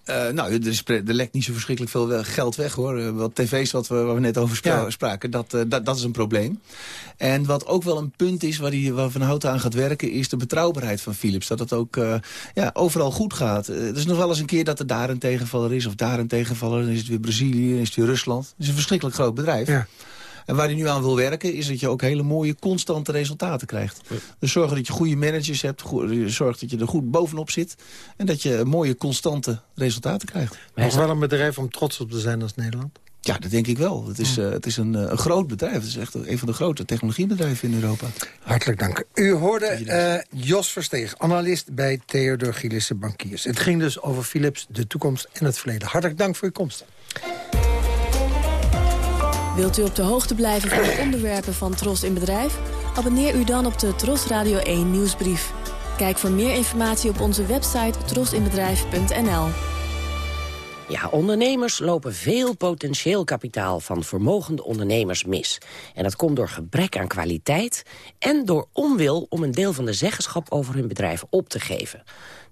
Eh, nou, er, is, er lekt niet zo verschrikkelijk veel we- geld weg, hoor. Eh, wat tv's wat we, waar we net over spra- Ja. spraken, dat, eh, dat, dat is een probleem. En wat ook wel een punt is waar, die, waar Van Houten aan gaat werken... is de betrouwbaarheid van Philips. Dat het ook eh, ja, overal goed gaat. Eh, er is nog wel eens een keer dat er daar een tegenvaller is... of daar een tegenvaller, dan is het weer Brazilië, dan is het weer Rusland. Het is een verschrikkelijk groot bedrijf. Ja. En waar hij nu aan wil werken, is dat je ook hele mooie, constante resultaten krijgt. Dus zorgen dat je goede managers hebt, zorg dat je er goed bovenop zit... en dat je mooie, constante resultaten krijgt. Nog wel een bedrijf om trots op te zijn als Nederland? Ja, dat denk ik wel. Het is, eh, het is een, eh, een groot bedrijf. Het is echt een van de grote technologiebedrijven in Europa. Hartelijk dank. U hoorde eh, Jos Versteeg, analist bij Theodor Gielissen Bankiers. Het ging dus over Philips, de toekomst en het verleden. Hartelijk dank voor uw komst. Wilt u op de hoogte blijven van de onderwerpen van Tros in Bedrijf? Abonneer u dan op de Tros Radio 1 nieuwsbrief. Kijk voor meer informatie op onze website trosinbedrijf.nl. Ja, ondernemers lopen veel potentieel kapitaal van vermogende ondernemers mis. En dat komt door gebrek aan kwaliteit en door onwil om een deel van de zeggenschap over hun bedrijf op te geven.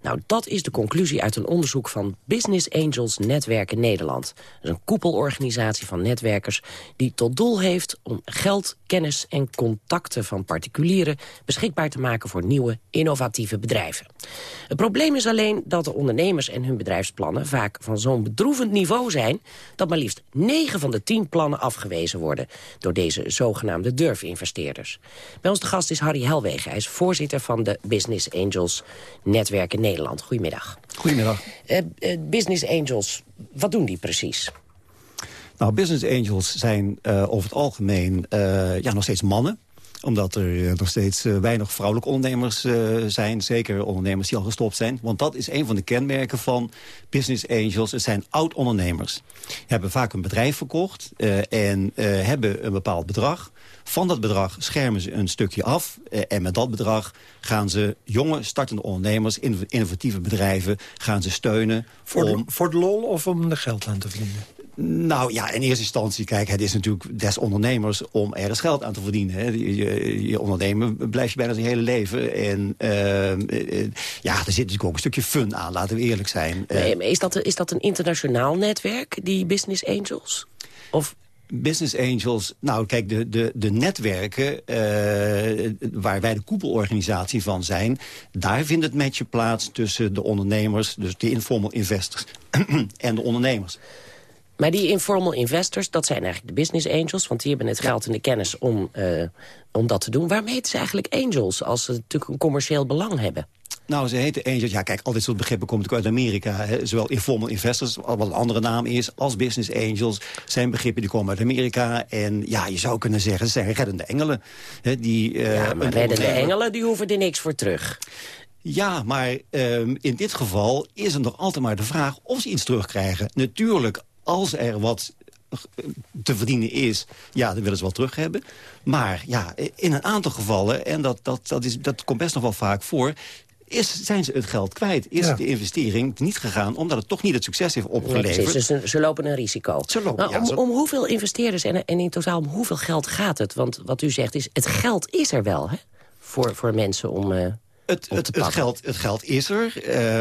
Nou, dat is de conclusie uit een onderzoek van Business Angels Netwerken Nederland. Dat is een koepelorganisatie van netwerkers die tot doel heeft om geld, kennis en contacten van particulieren beschikbaar te maken voor nieuwe, innovatieve bedrijven. Het probleem is alleen dat de ondernemers en hun bedrijfsplannen vaak van zo'n bedroevend niveau zijn dat maar liefst 9 van de 10 plannen afgewezen worden door deze zogenaamde durfinvesteerders. Bij ons de gast is Harry Helwegen. Hij is voorzitter van de Business Angels Netwerken Nederland. Goedemiddag. Goedemiddag. Eh, eh, Business Angels, wat doen die precies? Nou, business angels zijn eh, over het algemeen ja, nog steeds mannen omdat er eh, nog steeds eh, weinig vrouwelijke ondernemers eh, zijn. Zeker ondernemers die al gestopt zijn. Want dat is een van de kenmerken van business angels. Het zijn oud-ondernemers. Hebben vaak een bedrijf verkocht en hebben een bepaald bedrag. Van dat bedrag schermen ze een stukje af. en met dat bedrag gaan ze jonge startende ondernemers... inno- innovatieve bedrijven gaan ze steunen. Voor, om, de, voor de lol of om er geld aan te verdienen? Nou ja, in eerste instantie, kijk, het is natuurlijk des ondernemers om ergens geld aan te verdienen. Hè. Je, je, je ondernemen blijf je bijna zijn hele leven. En eh, eh, ja, er zit natuurlijk ook een stukje fun aan, laten we eerlijk zijn. Eh, Nee, maar is, dat, is dat een internationaal netwerk, die Business Angels? Of Business angels, nou kijk, de, de, de netwerken waar wij de koepelorganisatie van zijn... daar vindt het matchen plaats tussen de ondernemers, dus de informal investors en de ondernemers. Maar die informal investors, dat zijn eigenlijk de business angels... want die hebben het geld en de kennis om, eh, om dat te doen. Waarom heten ze eigenlijk angels als ze natuurlijk een commercieel belang hebben? Nou, ze heten angels. Ja, kijk, al dit soort begrippen komt natuurlijk uit Amerika. Hè. Zowel informal investors, wat een andere naam is, als business angels... zijn begrippen die komen uit Amerika. En ja, je zou kunnen zeggen, ze zijn reddende engelen. Hè, die, uh, ja, maar reddende engelen, die hoeven er niks voor terug. Ja, maar um, in dit geval is er nog altijd maar de vraag of ze iets terugkrijgen. Natuurlijk, als er wat te verdienen is, ja, dan willen ze wel terug hebben. Maar ja, in een aantal gevallen, en dat, dat, dat, is, dat komt best nog wel vaak voor is, zijn ze het geld kwijt. Is ja. de investering niet gegaan omdat het toch niet het succes heeft opgeleverd. Ja, dus ze lopen een risico. Ze lopen, nou, om, om, hoeveel investeerders en, en in totaal om hoeveel geld gaat het? Want wat u zegt is, het geld is er wel hè? Voor, voor mensen om... Uh, het, het, het, geld, het geld is er.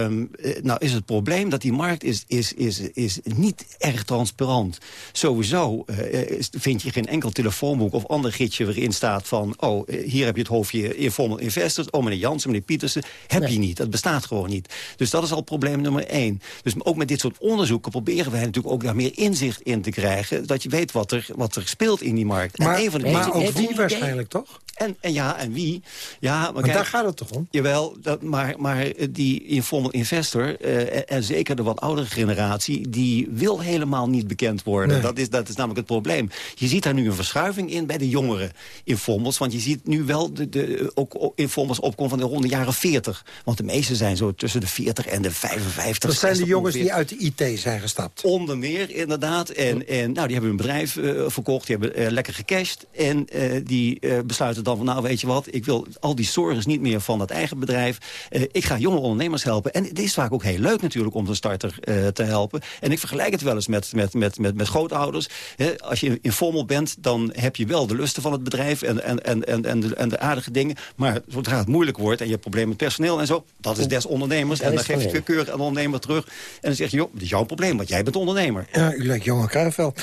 Um, nou is het probleem dat die markt is, is, is, is niet erg transparant. Sowieso uh, vind je geen enkel telefoonboek of ander gidsje waarin staat van... oh, hier heb je het hoofdje informal investors. Oh, meneer Jansen, meneer Pietersen. Heb nee. je niet. Dat bestaat gewoon niet. Dus dat is al probleem nummer één. Dus ook met dit soort onderzoeken proberen wij natuurlijk ook daar meer inzicht in te krijgen. Dat je weet wat er, wat er speelt in die markt. Maar, en een van de maar ook wie waarschijnlijk, toch? En, en ja, en wie? Ja, maar, maar kijk, daar gaat het toch om? Jawel, dat, maar, maar die informal investor, uh, en, zeker de wat oudere generatie... die wil helemaal niet bekend worden. Nee. Dat, is, dat is namelijk het probleem. Je ziet daar nu een verschuiving in bij de jongere informals. Want je ziet nu wel de, de, ook informals opkomen van de rond de jaren 40. Want de meeste zijn zo tussen de 40 en de 55. Dat zijn de jongens ongeveer. die uit de IT zijn gestapt. Onder meer, inderdaad. En, en nou, die hebben hun bedrijf uh, verkocht, die hebben uh, lekker gecashed. En die besluiten dan van, nou weet je wat... ik wil al die zorgen niet meer van dat eigen bedrijf. Uh, ik ga jonge ondernemers helpen. En het is vaak ook heel leuk natuurlijk om zo'n starter uh, te helpen. En ik vergelijk het wel eens met, met, met, met, met grootouders. He, als je informel bent, dan heb je wel de lusten van het bedrijf... en, en, en, en, en, de, en de aardige dingen. Maar zodra het moeilijk wordt en je hebt problemen met personeel en zo... dat is des ondernemers. En dan geef je keurig aan de ondernemer terug. En dan zeg je, joh, dat is jouw probleem, want jij bent ondernemer. Ja, u lijkt jonge Kruijvel.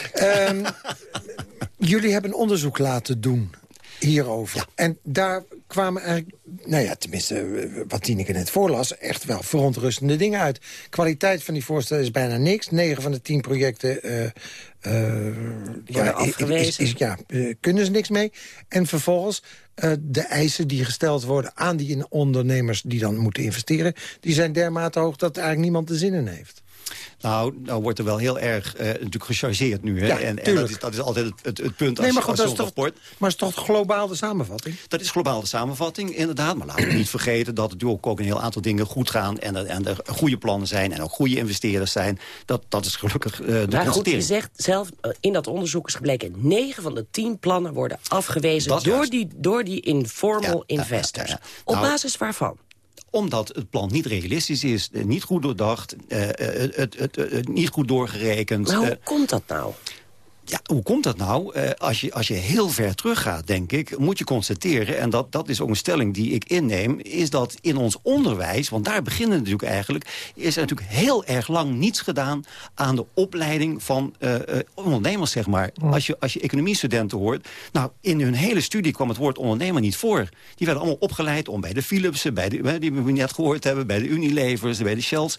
um, jullie hebben een onderzoek laten doen hierover. Ja. En daar kwamen eigenlijk, nou ja, tenminste wat Tineke net voorlas... echt wel verontrustende dingen uit. Kwaliteit van die voorstellen is bijna niks. 9 van de 10 projecten uh, uh, ja, afgewezen. Is, is, ja, kunnen ze niks mee. En vervolgens de eisen die gesteld worden aan die ondernemers... die dan moeten investeren, die zijn dermate hoog... dat eigenlijk niemand de zin in heeft. Nou, nou wordt er wel heel erg uh, natuurlijk gechargeerd nu. Hè? Ja, en, en dat, is, dat is altijd het, het, het punt als, nee, maar goed, als dat is toch, rapport... Maar het is toch globaal de samenvatting? Dat is globaal de samenvatting, inderdaad. Maar laten we niet vergeten dat natuurlijk ook een heel aantal dingen goed gaan... en, en er goede plannen zijn en ook goede investeerders zijn. Dat, dat is gelukkig uh, de Maar goed, je zegt zelf, uh, in dat onderzoek is gebleken... 9 van de 10 plannen worden afgewezen door die, door die informal ja, investors. Ja, Op nou, basis waarvan? Omdat het plan niet realistisch is, niet goed doordacht, uh, het, het, niet goed doorgerekend. Maar hoe komt dat nou? Ja, hoe komt dat nou? Uh, als, je, als je heel ver teruggaat, denk ik, moet je constateren... en dat, dat is ook een stelling die ik inneem... is dat in ons onderwijs, want daar beginnen we natuurlijk eigenlijk... is er natuurlijk heel erg lang niets gedaan aan de opleiding van uh, uh, ondernemers, zeg maar. Als, je, als je economiestudenten hoort... nou, in hun hele studie kwam het woord ondernemer niet voor. Die werden allemaal opgeleid om bij de Philipsen, bij de, die we net gehoord hebben... bij de Unilevers, bij de Shells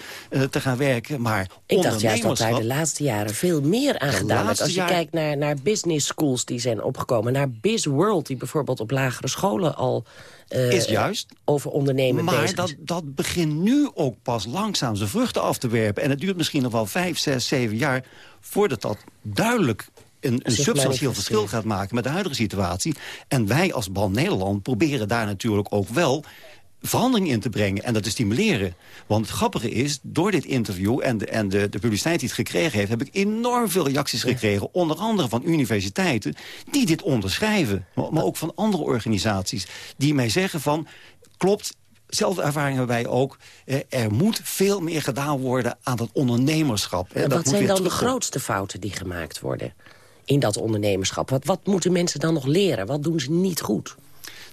te gaan werken. Maar ik dacht juist dat daar de laatste jaren veel meer aan gedaan werd. Als je kijkt kijkt naar, naar business schools die zijn opgekomen... naar BizWorld, die bijvoorbeeld op lagere scholen al... Uh, is juist. over ondernemen maar bezig dat, dat begint nu ook pas langzaam zijn vruchten af te werpen. En het duurt misschien nog wel vijf, zes, zeven jaar... voordat dat duidelijk een, een substantieel verschil gaat maken met de huidige situatie. En wij als Ban Nederland proberen daar natuurlijk ook wel verandering in te brengen en dat te stimuleren. Want het grappige is, door dit interview en de, en de, de publiciteit die het gekregen heeft... heb ik enorm veel reacties gekregen, onder andere van universiteiten... die dit onderschrijven, maar, maar ook van andere organisaties... die mij zeggen van, klopt, Zelfde ervaring hebben wij ook. Er moet veel meer gedaan worden aan dat ondernemerschap. En wat zijn dan de grootste fouten die gemaakt worden in dat ondernemerschap? Wat, wat moeten mensen dan nog leren? Wat doen ze niet goed?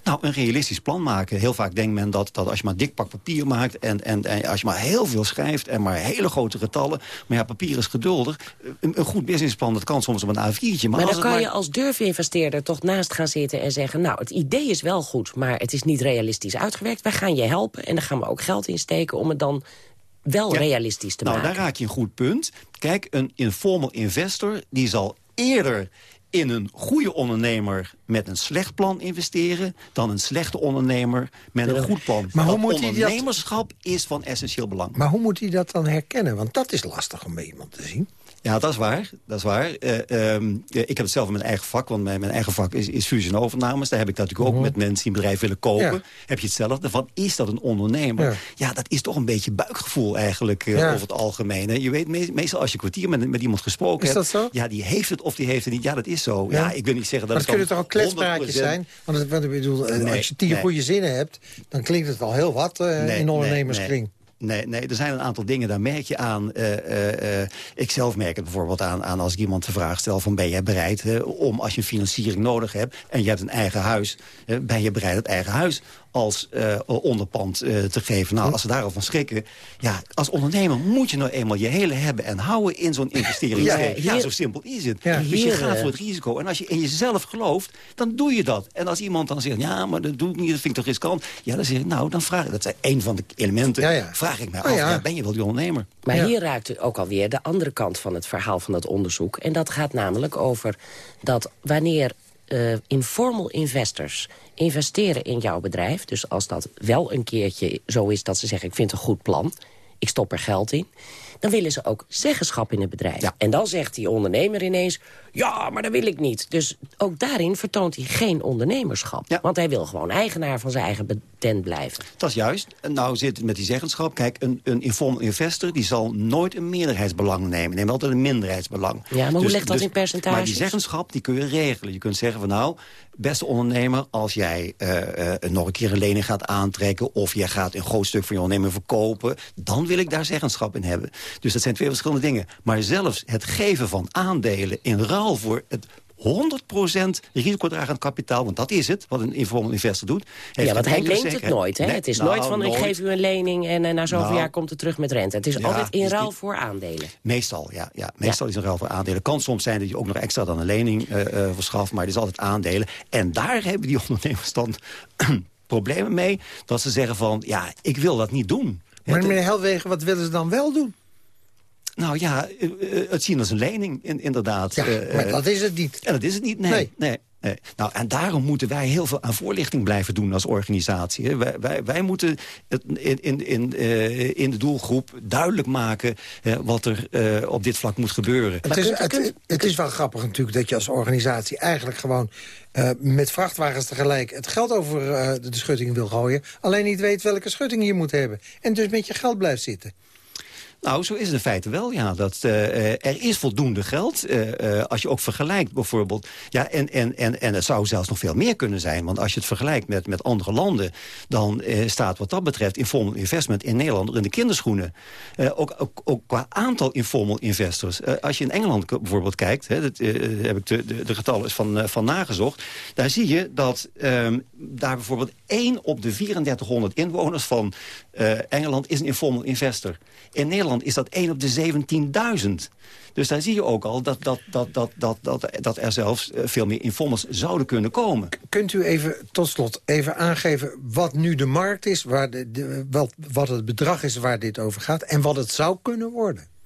Nou, een realistisch plan maken. Heel vaak denkt men dat, dat als je maar dik pak papier maakt... En, en, en als je maar heel veel schrijft en maar hele grote getallen... maar ja, papier is geduldig. Een, een goed businessplan, dat kan soms op een A4'tje. Maar, als dan kan maar- je als durfinvesteerder toch naast gaan zitten en zeggen... nou, het idee is wel goed, maar het is niet realistisch uitgewerkt. Wij gaan je helpen en dan gaan we ook geld insteken om het dan wel Ja. realistisch te nou, maken. daar raak je een goed punt. Kijk, een informal investor die zal eerder in een goede ondernemer met een slecht plan investeren... dan een slechte ondernemer met een goed plan. Maar hoe moet hij dat- ondernemerschap is van essentieel belang. Maar hoe moet hij dat dan herkennen? Want dat is lastig om bij iemand te zien. Ja, dat is waar. Dat is waar. Eh, ehm, eh, ik heb het zelf in mijn eigen vak, want mijn, mijn eigen vak is, is fusie en overnames. Daar heb ik dat natuurlijk ook met mensen die een bedrijf willen kopen. Ja. Heb je hetzelfde van, is dat een ondernemer? Ja. Ja, dat is toch een beetje buikgevoel eigenlijk eh, Ja. over het algemeen. Je weet me- meestal als je kwartier met, met iemand gesproken Is hebt... dat zo? Ja, die heeft het of die heeft het niet. Ja, dat is zo. Ja, ik wil niet zeggen Maar dat het kunnen toch ook kletspraatjes 100% zijn? Want, het, want ik bedoel, Nee, als je tien nee. goede zinnen hebt... dan klinkt het al heel wat Nee, in ondernemerskring. Nee, nee, er zijn een aantal dingen, daar merk je aan. eh, ik zelf merk het bijvoorbeeld aan, aan als ik iemand de vraag stel... van ben jij bereid om als je financiering nodig hebt... en je hebt een eigen huis, ben je bereid het eigen huis als eh, onderpand eh, te geven? Nou, als ze daarop van schrikken... ja, als ondernemer moet je nou eenmaal je hele hebben en houden... in zo'n investeringsgeving. Ja, zo simpel is het. Ja, dus je gaat voor het risico. En als je in jezelf gelooft, dan doe je dat. En als iemand dan zegt, ja, maar dat doe ik niet, dat vind ik toch riskant. Ja, dan zeg ik, nou, dan vraag ik, dat zijn een van de elementen. Ja, ja. Vraag ik mij Oh, af, ja. ja, ben je wel die ondernemer? Maar Ja. hier raakt u ook alweer de andere kant van het verhaal van het onderzoek. En dat gaat namelijk over dat wanneer eh, informal investors investeren in jouw bedrijf... dus als dat wel een keertje zo is dat ze zeggen... ik vind het een goed plan, ik stop er geld in... dan willen ze ook zeggenschap in het bedrijf. Ja. En dan zegt die ondernemer ineens... ja, maar dat wil ik niet. Dus ook daarin vertoont hij geen ondernemerschap. Ja. Want hij wil gewoon eigenaar van zijn eigen tent blijven. Dat is juist. En nou zit het met die zeggenschap. Kijk, een, een informal investor die zal nooit een meerderheidsbelang nemen. Neemt altijd een minderheidsbelang. Ja, maar hoe Dus- ligt dat dus- in percentages? Maar die zeggenschap die kun je regelen. Je kunt zeggen van nou, beste ondernemer... als jij eh, eh, nog een keer een lening gaat aantrekken... of jij gaat een groot stuk van je onderneming verkopen... dan wil ik daar zeggenschap in hebben. Dus dat zijn twee verschillende dingen. Maar zelfs het geven van aandelen in ruil voor het 100% risicodragend kapitaal, want dat is het, wat een informal investor doet. heeft ja, want geen hij leent het nooit. Hè? Nee, het is nou, nooit van, ik geef u een lening en eh, na zoveel Nou. jaar komt het terug met rente. Het is Ja, altijd in dus ruil voor aandelen. Meestal, ja. ja meestal is een ruil voor aandelen. kan soms zijn dat je ook nog extra dan een lening eh, eh, verschaft, maar het is altijd aandelen. En daar hebben die ondernemers dan problemen mee, dat ze zeggen van, ja, ik wil dat niet doen. Maar meneer Helwegen, wat willen ze dan wel doen? Nou ja, eh, eh, het zien als een lening, in- inderdaad. Ja, Eh, maar dat is het niet. En dat is het niet, nee. Nee. nee. nee. Nou, en daarom moeten wij heel veel aan voorlichting blijven doen als organisatie. hè. Wij, wij, wij moeten het in, in, in, eh, in de doelgroep duidelijk maken... wat er eh, op dit vlak moet gebeuren. Het is, het, het is wel grappig natuurlijk dat je als organisatie eigenlijk gewoon eh, met vrachtwagens tegelijk het geld over de schutting wil gooien. Alleen niet weet welke schutting je moet hebben. En dus met je geld blijft zitten. Nou, zo is het in feite wel, ja. Dat, eh, eh, er is voldoende geld. eh, als je ook vergelijkt bijvoorbeeld... Ja, en, en, en, en het zou zelfs nog veel meer kunnen zijn. Want als je het vergelijkt met, met andere landen... dan staat wat dat betreft informal investment in Nederland... er in de kinderschoenen. Ook, ook, ook qua aantal informal investors. Als je in Engeland bijvoorbeeld kijkt... Hè, dat, heb ik de, de, getallen van, van nagezocht... daar zie je dat ehm, daar bijvoorbeeld 1 op de 3400 inwoners van Engeland... is een informal investor. In Nederland is dat 1 op de 17.000. Dus daar zie je ook al dat, dat, dat, dat, dat, dat, dat er zelfs eh, veel meer informals zouden kunnen komen. Kunt u even tot slot even aangeven wat nu de markt is... Waar de, de- wat, wat het bedrag is waar dit over gaat... en wat het zou kunnen worden?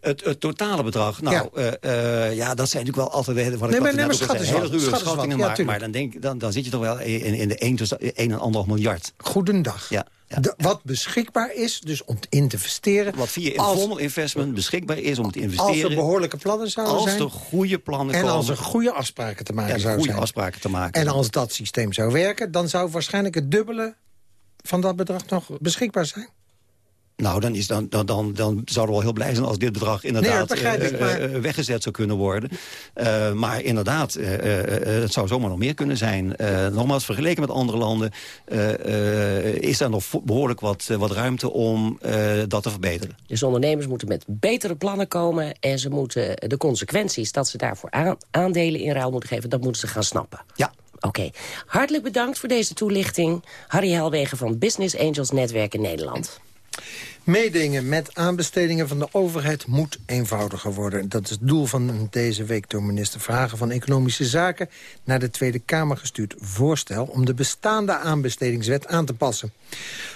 Het, het totale bedrag, nou, ja. ja, dat zijn natuurlijk wel altijd... Nee, wat maar- ik nee, maar schat hele ruwe schattingen. Ja, maar, dan, denk, dan, dan zit je toch wel in, in de 1 tussen 1 en 1,5 miljard. Goedendag. Ja. De- wat beschikbaar is, dus om in te investeren... Wat via als- informal investment beschikbaar is om te investeren. Als er behoorlijke plannen zouden als zijn. er goede plannen en komen. als er goede afspraken te maken en zouden goede zijn. afspraken te maken. En als dat systeem zou werken, dan zou waarschijnlijk het dubbele van dat bedrag nog beschikbaar zijn. Nou, dan, is, dan, dan, dan, dan zouden we wel heel blij zijn als dit bedrag inderdaad ik, eh, eh, weggezet zou kunnen worden. Eh, maar inderdaad, eh, eh, eh, het zou zomaar nog meer kunnen zijn. Eh, nogmaals, vergeleken met andere landen eh, eh, is daar nog behoorlijk wat, wat ruimte om eh, dat te verbeteren. Dus ondernemers moeten met betere plannen komen... en ze moeten de consequenties dat ze daarvoor aan- aandelen in ruil moeten geven... dat moeten ze gaan snappen. Ja, Oké, hartelijk bedankt voor deze toelichting. Harry Helwegen van Business Angels Netwerk in Nederland. Meedingen met aanbestedingen van de overheid moet eenvoudiger worden. Dat is het doel van deze week door minister Vragen van Economische Zaken... naar de Tweede Kamer gestuurd voorstel om de bestaande aanbestedingswet aan te passen.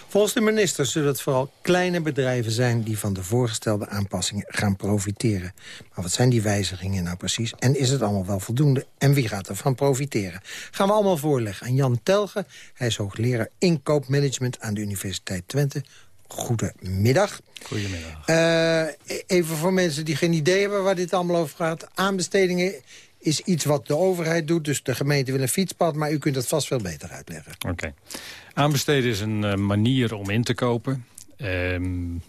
Volgens de minister zullen het vooral kleine bedrijven zijn... die van de voorgestelde aanpassingen gaan profiteren. Maar wat zijn die wijzigingen nou precies? En is het allemaal wel voldoende? En wie gaat ervan profiteren? Gaan we allemaal voorleggen aan Jan Telge. Hij is hoogleraar inkoopmanagement aan de Universiteit Twente goedemiddag. Goedemiddag. Uh, even voor mensen die geen idee hebben waar dit allemaal over gaat. Aanbestedingen is iets wat de overheid doet. Dus de gemeente wil een fietspad, maar u kunt dat vast veel beter uitleggen. Oké. Aanbesteden is een uh, manier om in te kopen. Um,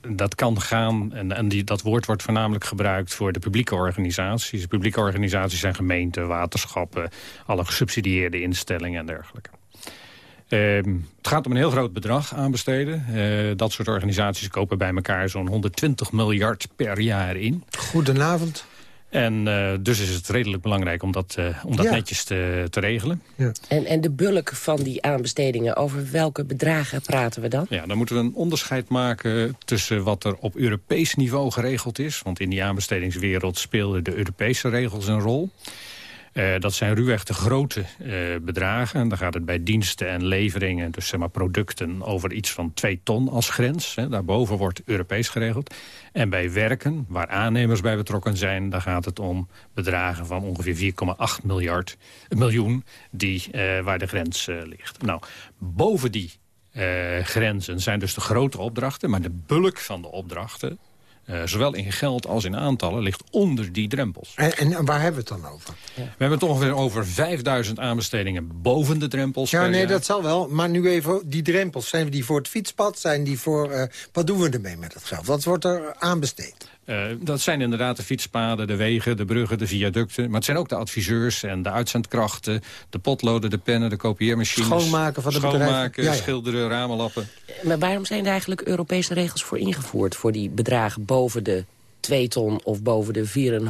dat kan gaan, en, en die, dat woord wordt voornamelijk gebruikt voor de publieke organisaties. De publieke organisaties zijn gemeenten, waterschappen, alle gesubsidieerde instellingen en dergelijke. Ehm, het gaat om een heel groot bedrag aanbesteden. Uh, dat soort organisaties kopen bij elkaar zo'n 120 miljard per jaar in. Goedenavond. En uh, dus is het redelijk belangrijk om dat, uh, om dat ja. netjes te, te regelen. Ja. En, en de bulk van die aanbestedingen, over welke bedragen praten we dan? Ja, dan moeten we een onderscheid maken tussen wat er op Europees niveau geregeld is. Want in die aanbestedingswereld speelden de Europese regels een rol. Uh, dat zijn ruwweg de grote uh, bedragen. En dan gaat het bij diensten en leveringen, dus zeg maar producten... over iets van 2 ton als grens. Hè. Daarboven wordt Europees geregeld. En bij werken, waar aannemers bij betrokken zijn... dan gaat het om bedragen van ongeveer 4,8 miljard miljoen... Die, waar de grens ligt. Nou, boven die grenzen zijn dus de grote opdrachten... maar de bulk van de opdrachten uh, zowel in geld als in aantallen, ligt onder die drempels. En, en waar hebben we het dan over? Ja. We hebben het ongeveer over 5000 aanbestedingen boven de drempels. Ja, nee, dat zal wel. Maar nu even, die drempels, zijn die voor het fietspad? Zijn die voor, uh, wat doen we ermee met het geld? Wat wordt er aanbesteed? Uh, dat zijn inderdaad de fietspaden, de wegen, de bruggen, de viaducten. Maar het zijn ook de adviseurs en de uitzendkrachten... de potloden, de pennen, de kopieermachines. Schoonmaken van de Schoonmaken, ja, ja. schilderen, ramenlappen. Maar waarom zijn er eigenlijk Europese regels voor ingevoerd... voor die bedragen boven de 2 ton of boven de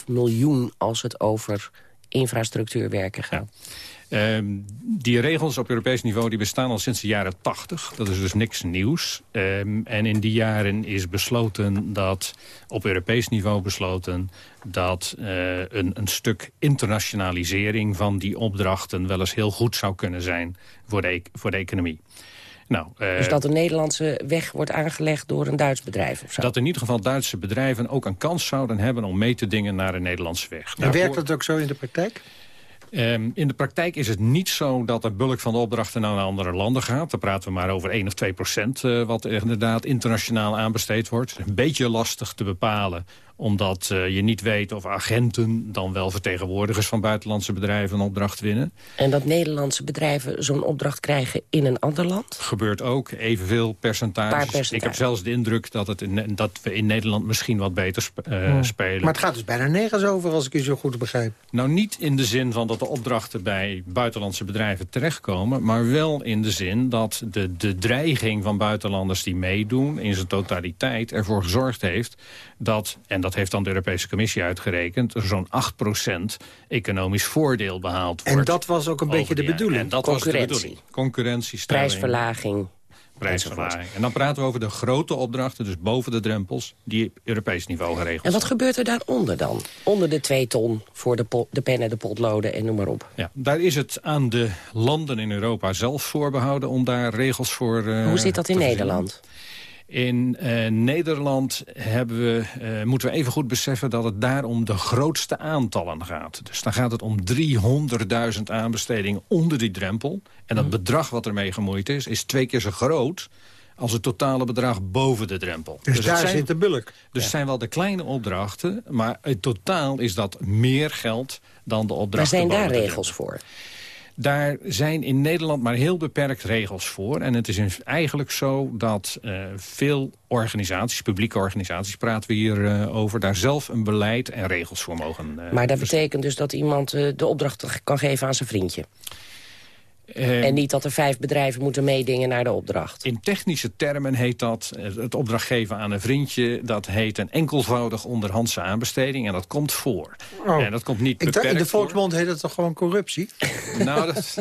4,5 miljoen... als het over infrastructuurwerken gaat? Ja. Uh, die regels op Europees niveau die bestaan al sinds de jaren 80. Dat is dus niks nieuws. Uh, en in die jaren is besloten dat, op Europees niveau besloten... dat uh, een, een stuk internationalisering van die opdrachten... wel eens heel goed zou kunnen zijn voor de, e voor de economie. Nou, uh, dus dat de Nederlandse weg wordt aangelegd door een Duits bedrijf? Of zo? Dat in ieder geval Duitse bedrijven ook een kans zouden hebben... om mee te dingen naar een Nederlandse weg. En Daarvoor... werkt dat ook zo in de praktijk? Um, in de praktijk is het niet zo dat de bulk van de opdrachten nou naar andere landen gaat. Dan praten we maar over 1 of 2 procent uh, wat inderdaad internationaal aanbesteed wordt. Een beetje lastig te bepalen omdat uh, je niet weet of agenten dan wel vertegenwoordigers van buitenlandse bedrijven een opdracht winnen. En dat Nederlandse bedrijven zo'n opdracht krijgen in een ander land? Gebeurt ook, evenveel percentages. percentage. Ik heb zelfs de indruk dat, het in, dat we in Nederland misschien wat beter sp uh, hmm. spelen. Maar het gaat dus bijna nergens over als ik u zo goed begrijp. Nou, niet in de zin van dat de opdrachten bij buitenlandse bedrijven terechtkomen... maar wel in de zin dat de, de dreiging van buitenlanders die meedoen... in zijn totaliteit ervoor gezorgd heeft dat... en dat heeft dan de Europese Commissie uitgerekend... zo'n 8% economisch voordeel behaald wordt. En dat was ook een beetje de bedoeling? En dat was de bedoeling. Concurrentie, Prijsverlaging. Prijsverlaging. En dan praten we over de grote opdrachten, dus boven de drempels... die op Europees niveau geregeld En wat gebeurt er daaronder dan? Onder de 2 ton voor de, de pennen, de potloden en noem maar op. Ja, daar is het aan de landen in Europa zelf voorbehouden... om daar regels voor uh, Hoe zit dat in Nederland? In uh, Nederland hebben we, uh, moeten we even goed beseffen dat het daar om de grootste aantallen gaat. Dus dan gaat het om 300.000 aanbestedingen onder die drempel. En dat mm. bedrag wat ermee gemoeid is, is twee keer zo groot als het totale bedrag boven de drempel. Dus, dus daar zijn, zit de bulk. Dus het ja. zijn wel de kleine opdrachten, maar in totaal is dat meer geld dan de opdrachten Maar zijn daar regels voor? Daar zijn in Nederland maar heel beperkt regels voor. En het is eigenlijk zo dat uh, veel organisaties, publieke organisaties praten we hier uh, over... daar zelf een beleid en regels voor mogen... Uh, maar dat betekent dus dat iemand de opdracht kan geven aan zijn vriendje? Uh, en niet dat er vijf bedrijven moeten meedingen naar de opdracht. In technische termen heet dat, eh, het opdracht geven aan een vriendje... dat heet een enkelvoudig onderhandse aanbesteding en dat komt voor. Oh. En dat komt niet Ik beperkt in de. Volksmond heet het toch gewoon corruptie? Nou, dat...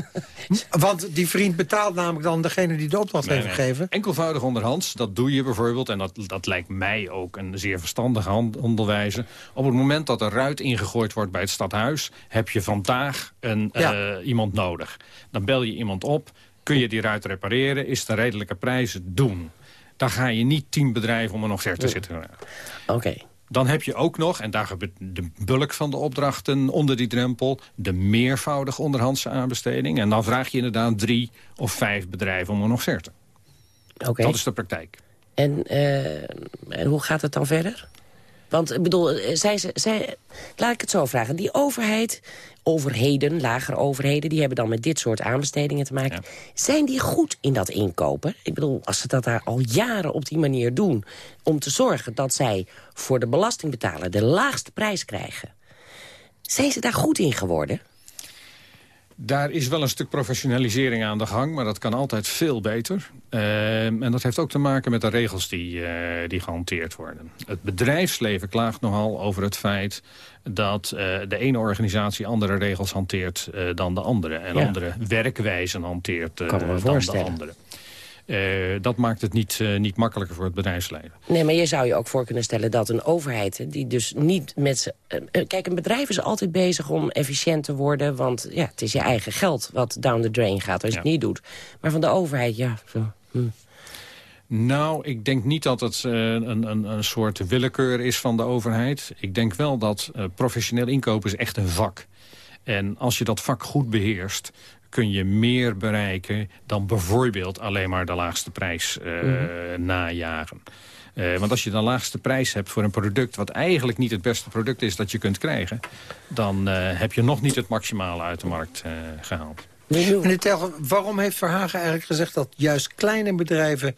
Want die vriend betaalt namelijk dan degene die de opdracht Nee, heeft nee. gegeven. Enkelvoudig onderhands, dat doe je bijvoorbeeld... en dat, dat lijkt mij ook een zeer verstandige handelwijze. Op het moment dat er ruit ingegooid wordt bij het stadhuis... heb je vandaag een, Ja. eh, iemand nodig. Dan bel je iemand op, kun je die ruit repareren... is de redelijke prijs doen. Dan ga je niet tien bedrijven om een offerte zitten. Oké. Dan heb je ook nog, en daar gebeurt de bulk van de opdrachten onder die drempel... de meervoudige onderhandse aanbesteding. En dan vraag je inderdaad drie of vijf bedrijven om een offerte. Oké. Dat is de praktijk. En, eh, en hoe gaat het dan verder? Want ik bedoel, eh, zij, ze- zij, laat ik het zo vragen. Die overheid, overheden, lagere overheden... die hebben dan met dit soort aanbestedingen te maken. Zijn die goed in dat inkopen? Ik bedoel, als ze dat daar al jaren op die manier doen... om te zorgen dat zij voor de belastingbetaler de laagste prijs krijgen... zijn ze daar goed in geworden? Daar is wel een stuk professionalisering aan de gang, maar dat kan altijd veel beter. Ehm, en dat heeft ook te maken met de regels die, eh, die gehanteerd worden. Het bedrijfsleven klaagt nogal over het feit dat eh, de ene organisatie andere regels hanteert eh, dan de andere. En Ja. andere werkwijzen hanteert dan de andere. Eh, dat maakt het niet, eh, niet makkelijker voor het bedrijfsleven. Nee, maar je zou je ook voor kunnen stellen dat een overheid... die dus niet met eh, Kijk, een bedrijf is altijd bezig om efficiënt te worden... want ja, het is je eigen geld wat down the drain gaat als je Ja. het niet doet. Maar van de overheid, ja... Zo, hm. Nou, ik denk niet dat het een, een, een soort willekeur is van de overheid. Ik denk wel dat professioneel inkopen is echt een vak. En als je dat vak goed beheerst kun je meer bereiken dan bijvoorbeeld alleen maar de laagste prijs eh, Mhm. najagen. Eh, want als je de laagste prijs hebt voor een product... wat eigenlijk niet het beste product is dat je kunt krijgen... dan eh, heb je nog niet het maximale uit de markt eh, gehaald. Meneer Telgen, waarom heeft Verhagen eigenlijk gezegd... dat juist kleine bedrijven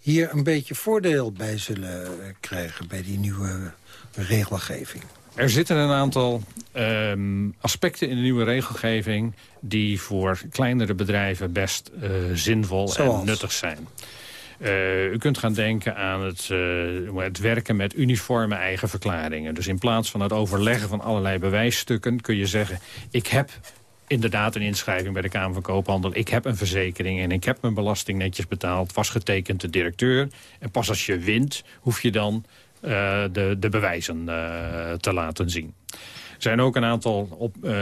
hier een beetje voordeel bij zullen krijgen... bij die nieuwe regelgeving? Er zitten een aantal ehm, aspecten in de nieuwe regelgeving... die voor kleinere bedrijven best eh, zinvol Zoals? en nuttig zijn. Eh, u kunt gaan denken aan het, eh, het werken met uniforme eigen verklaringen. Dus in plaats van het overleggen van allerlei bewijsstukken... kun je zeggen, ik heb inderdaad een inschrijving bij de Kamer van Koophandel. Ik heb een verzekering en ik heb mijn belasting netjes betaald. Was getekend de directeur. En pas als je wint, hoef je dan de, de bewijzen eh, te laten zien. Er zijn ook een aantal op, eh,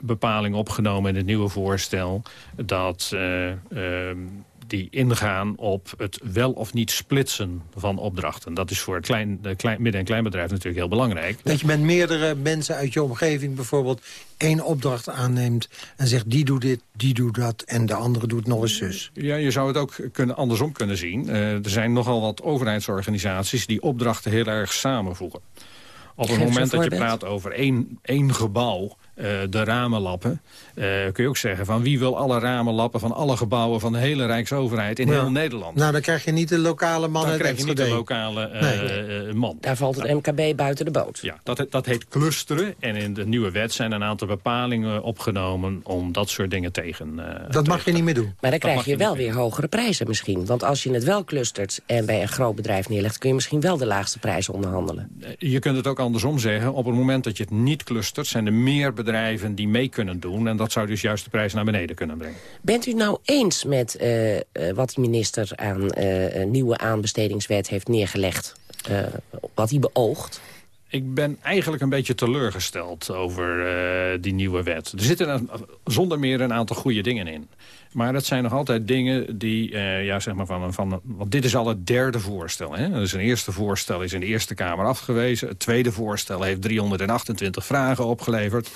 bepalingen opgenomen in het nieuwe voorstel... dat eh, ehm, die ingaan op het wel of niet splitsen van opdrachten. Dat is voor het klein, de klein, midden- en kleinbedrijf natuurlijk heel belangrijk. Dat je met meerdere mensen uit je omgeving bijvoorbeeld één opdracht aanneemt... en zegt die doet dit, die doet dat en de andere doet nog eens zus. Ja, je zou het ook kunnen, andersom kunnen zien. Eh, er zijn nogal wat overheidsorganisaties die opdrachten heel erg samenvoegen. Op het moment dat je praat over één, één gebouw, eh, de ramenlappen... eh, kun je ook zeggen van wie wil alle ramenlappen van alle gebouwen... van de hele Rijksoverheid in Ja. heel Nederland. Nou, dan krijg je niet de lokale man Dan uit krijg je niet de lokale eh, Nee. eh, man. Daar valt het MKB buiten de boot. Ja, dat, dat heet clusteren. En in de nieuwe wet zijn een aantal bepalingen opgenomen... om dat soort dingen tegen eh, Dat mag je niet meer doen. Maar dan Dat krijg je je wel weer hogere prijzen misschien. Want als je het wel clustert en bij een groot bedrijf neerlegt... kun je misschien wel de laagste prijs onderhandelen. Je kunt het ook andersom zeggen. Op het moment dat je het niet clustert... zijn er meer bedrijven die mee kunnen doen. En dat zou dus juist de prijs naar beneden kunnen brengen. Bent u nou eens met eh, eh, wat de minister aan eh, nieuwe aanbestedingswet heeft neergelegd? wat hij beoogt? Ik ben eigenlijk een beetje teleurgesteld over die nieuwe wet. Er zitten een- zonder meer een aantal goede dingen in. Maar het zijn nog altijd dingen die, eh, ja, zeg maar van, van... Want dit is al het derde voorstel. Hè? Dus een eerste voorstel is in de Eerste Kamer afgewezen. Het tweede voorstel heeft 328 vragen opgeleverd.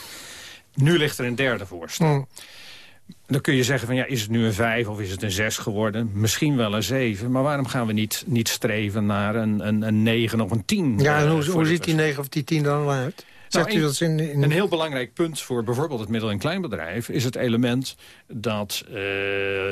Nu ligt er een derde voorstel. Dan kun je zeggen van ja, is het nu een vijf of is het een zes geworden? Misschien wel een zeven. Maar waarom gaan we niet, niet streven naar een, een, een negen of een tien? Ja, en eh, hoe, hoe ziet die 9 of die 10 dan uit? Zegt Nou, u dat in, in... Een heel belangrijk punt voor bijvoorbeeld het middel- en kleinbedrijf... is het element dat eh,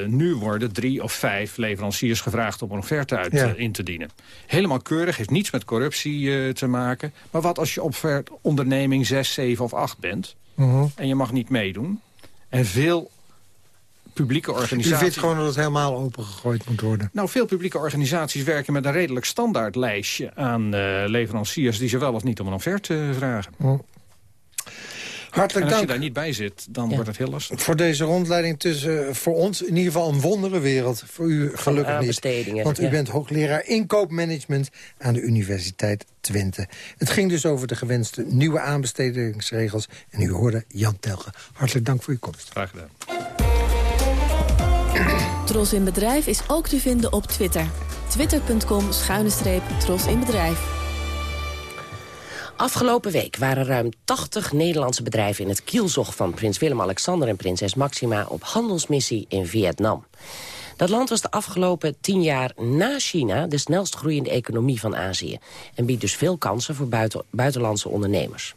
nu worden drie of vijf leveranciers gevraagd... om een offerte uit Ja. eh, in te dienen. Helemaal keurig, heeft niets met corruptie eh, te maken. Maar wat als je op onderneming zes, zeven of acht bent... Mhm. en je mag niet meedoen... en veel publieke U organisaties... vindt gewoon dat het helemaal opengegooid moet worden? Nou, veel publieke organisaties werken met een redelijk standaard lijstje aan uh, leveranciers die ze wel of niet om een offerte vragen. Oh. Hartelijk en als dank. je daar niet bij zit, dan ja. wordt het heel lastig. Voor deze rondleiding tussen voor ons in ieder geval een wondere wereld. Voor u gelukkig niet. Want u ja. bent hoogleraar inkoopmanagement aan de Universiteit Twente. Het ging dus over de gewenste nieuwe aanbestedingsregels. En u hoorde Jan Telge. Hartelijk dank voor uw komst. Graag gedaan. Tros in Bedrijf is ook te vinden op Twitter. Twitter.com schuine streep in Bedrijf. Afgelopen week waren ruim 80 Nederlandse bedrijven in het kielzog van prins Willem-Alexander en prinses Maxima op handelsmissie in Vietnam. Dat land was de afgelopen tien jaar na China de snelst groeiende economie van Azië en biedt dus veel kansen voor buiten, buitenlandse ondernemers.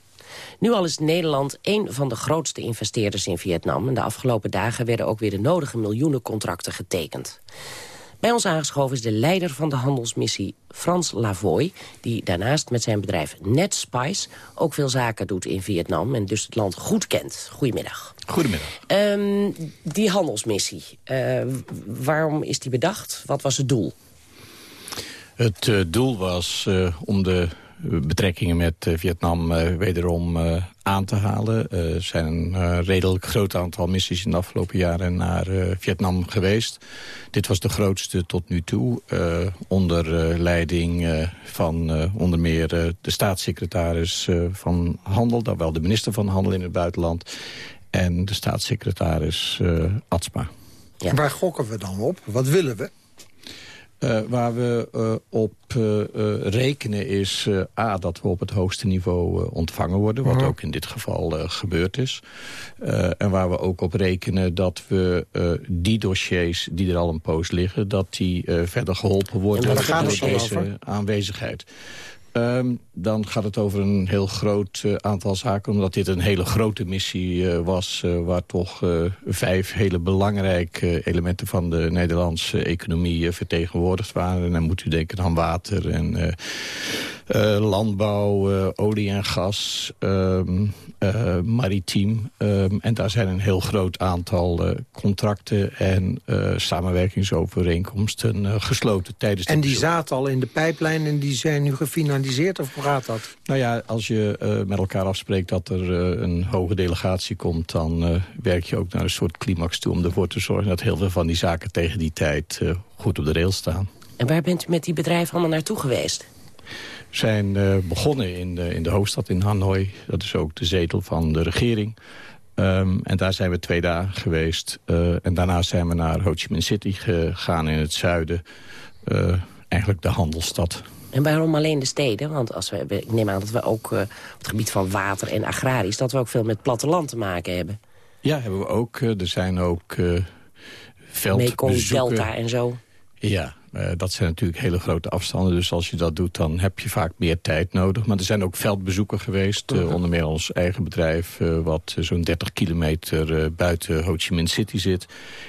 Nu al is Nederland een van de grootste investeerders in Vietnam... en de afgelopen dagen werden ook weer de nodige miljoenen contracten getekend. Bij ons aangeschoven is de leider van de handelsmissie Frans Lavoy... die daarnaast met zijn bedrijf NetSpice ook veel zaken doet in Vietnam... en dus het land goed kent. Goedemiddag. Goedemiddag. Um, die handelsmissie, uh, waarom is die bedacht? Wat was het doel? Het uh, doel was uh, om de betrekkingen met Vietnam uh, wederom uh, aan te halen. Er zijn een redelijk groot aantal missies in de afgelopen jaren naar Vietnam geweest. Dit was de grootste tot nu toe. onder leiding van onder meer de staatssecretaris van Handel... dan wel de minister van Handel in het buitenland... en de staatssecretaris Atsma. Waar gokken we dan op? Wat willen we? Uh, waar we uh, op uh, rekenen is A, dat we op het hoogste niveau ontvangen worden. Wat -huh. ook in dit geval gebeurd is. en waar we ook op rekenen dat we die dossiers die er al een poos liggen... dat die verder geholpen worden door deze over? aanwezigheid. Um, dan gaat het over een heel groot uh, aantal zaken... omdat dit een hele grote missie uh, was... Uh, waar toch vijf hele belangrijke elementen van de Nederlandse economie vertegenwoordigd waren. En dan moet u denken aan water en landbouw, olie en gas, um, maritiem. Um, en daar zijn een heel groot aantal contracten en samenwerkingsovereenkomsten gesloten tijdens de En die zaten al in de pijplijn en die zijn nu gefinaliseerd of hoe gaat dat? Nou ja, als je uh, met elkaar afspreekt dat er uh, een hoge delegatie komt... dan uh, werk je ook naar een soort climax toe om ervoor te zorgen... dat heel veel van die zaken tegen die tijd goed op de rails staan. En waar bent u met die bedrijven allemaal naartoe geweest? Zijn begonnen in de, in de hoofdstad in Hanoi. Dat is ook de zetel van de regering. Um, en daar zijn we twee dagen geweest. en daarna zijn we naar Ho Chi Minh City gegaan in het zuiden. eigenlijk de handelsstad. En waarom alleen de steden? Want als we, ik neem aan dat we ook uh, op het gebied van water en agrarisch... dat we ook veel met platteland te maken hebben. Ja, hebben we ook. Er zijn ook uh, veldbezoeken. Mekong, Delta en zo. Ja, uh, dat zijn natuurlijk hele grote afstanden. Dus als je dat doet, dan heb je vaak meer tijd nodig. Maar er zijn ook veldbezoeken geweest. Uh, onder meer ons eigen bedrijf, uh, wat zo'n 30 kilometer buiten Ho Chi Minh City zit.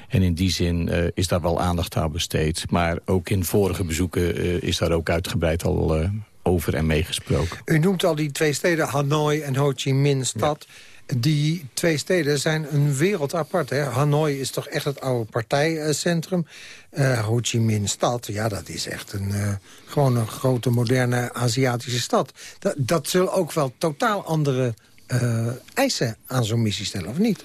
En in die zin is daar wel aandacht aan besteed. Maar ook in vorige bezoeken is daar ook uitgebreid al over en meegesproken. U noemt al die twee steden, Hanoi en Ho Chi Minh stad... Ja. Die twee steden zijn een wereld apart. Hè? Hanoi is toch echt het oude partijcentrum. Uh, Ho Chi Minh stad, ja, dat is echt een, uh, gewoon een grote, moderne Aziatische stad. Dat, dat zullen ook wel totaal andere uh, eisen aan zo'n missie stellen, of niet?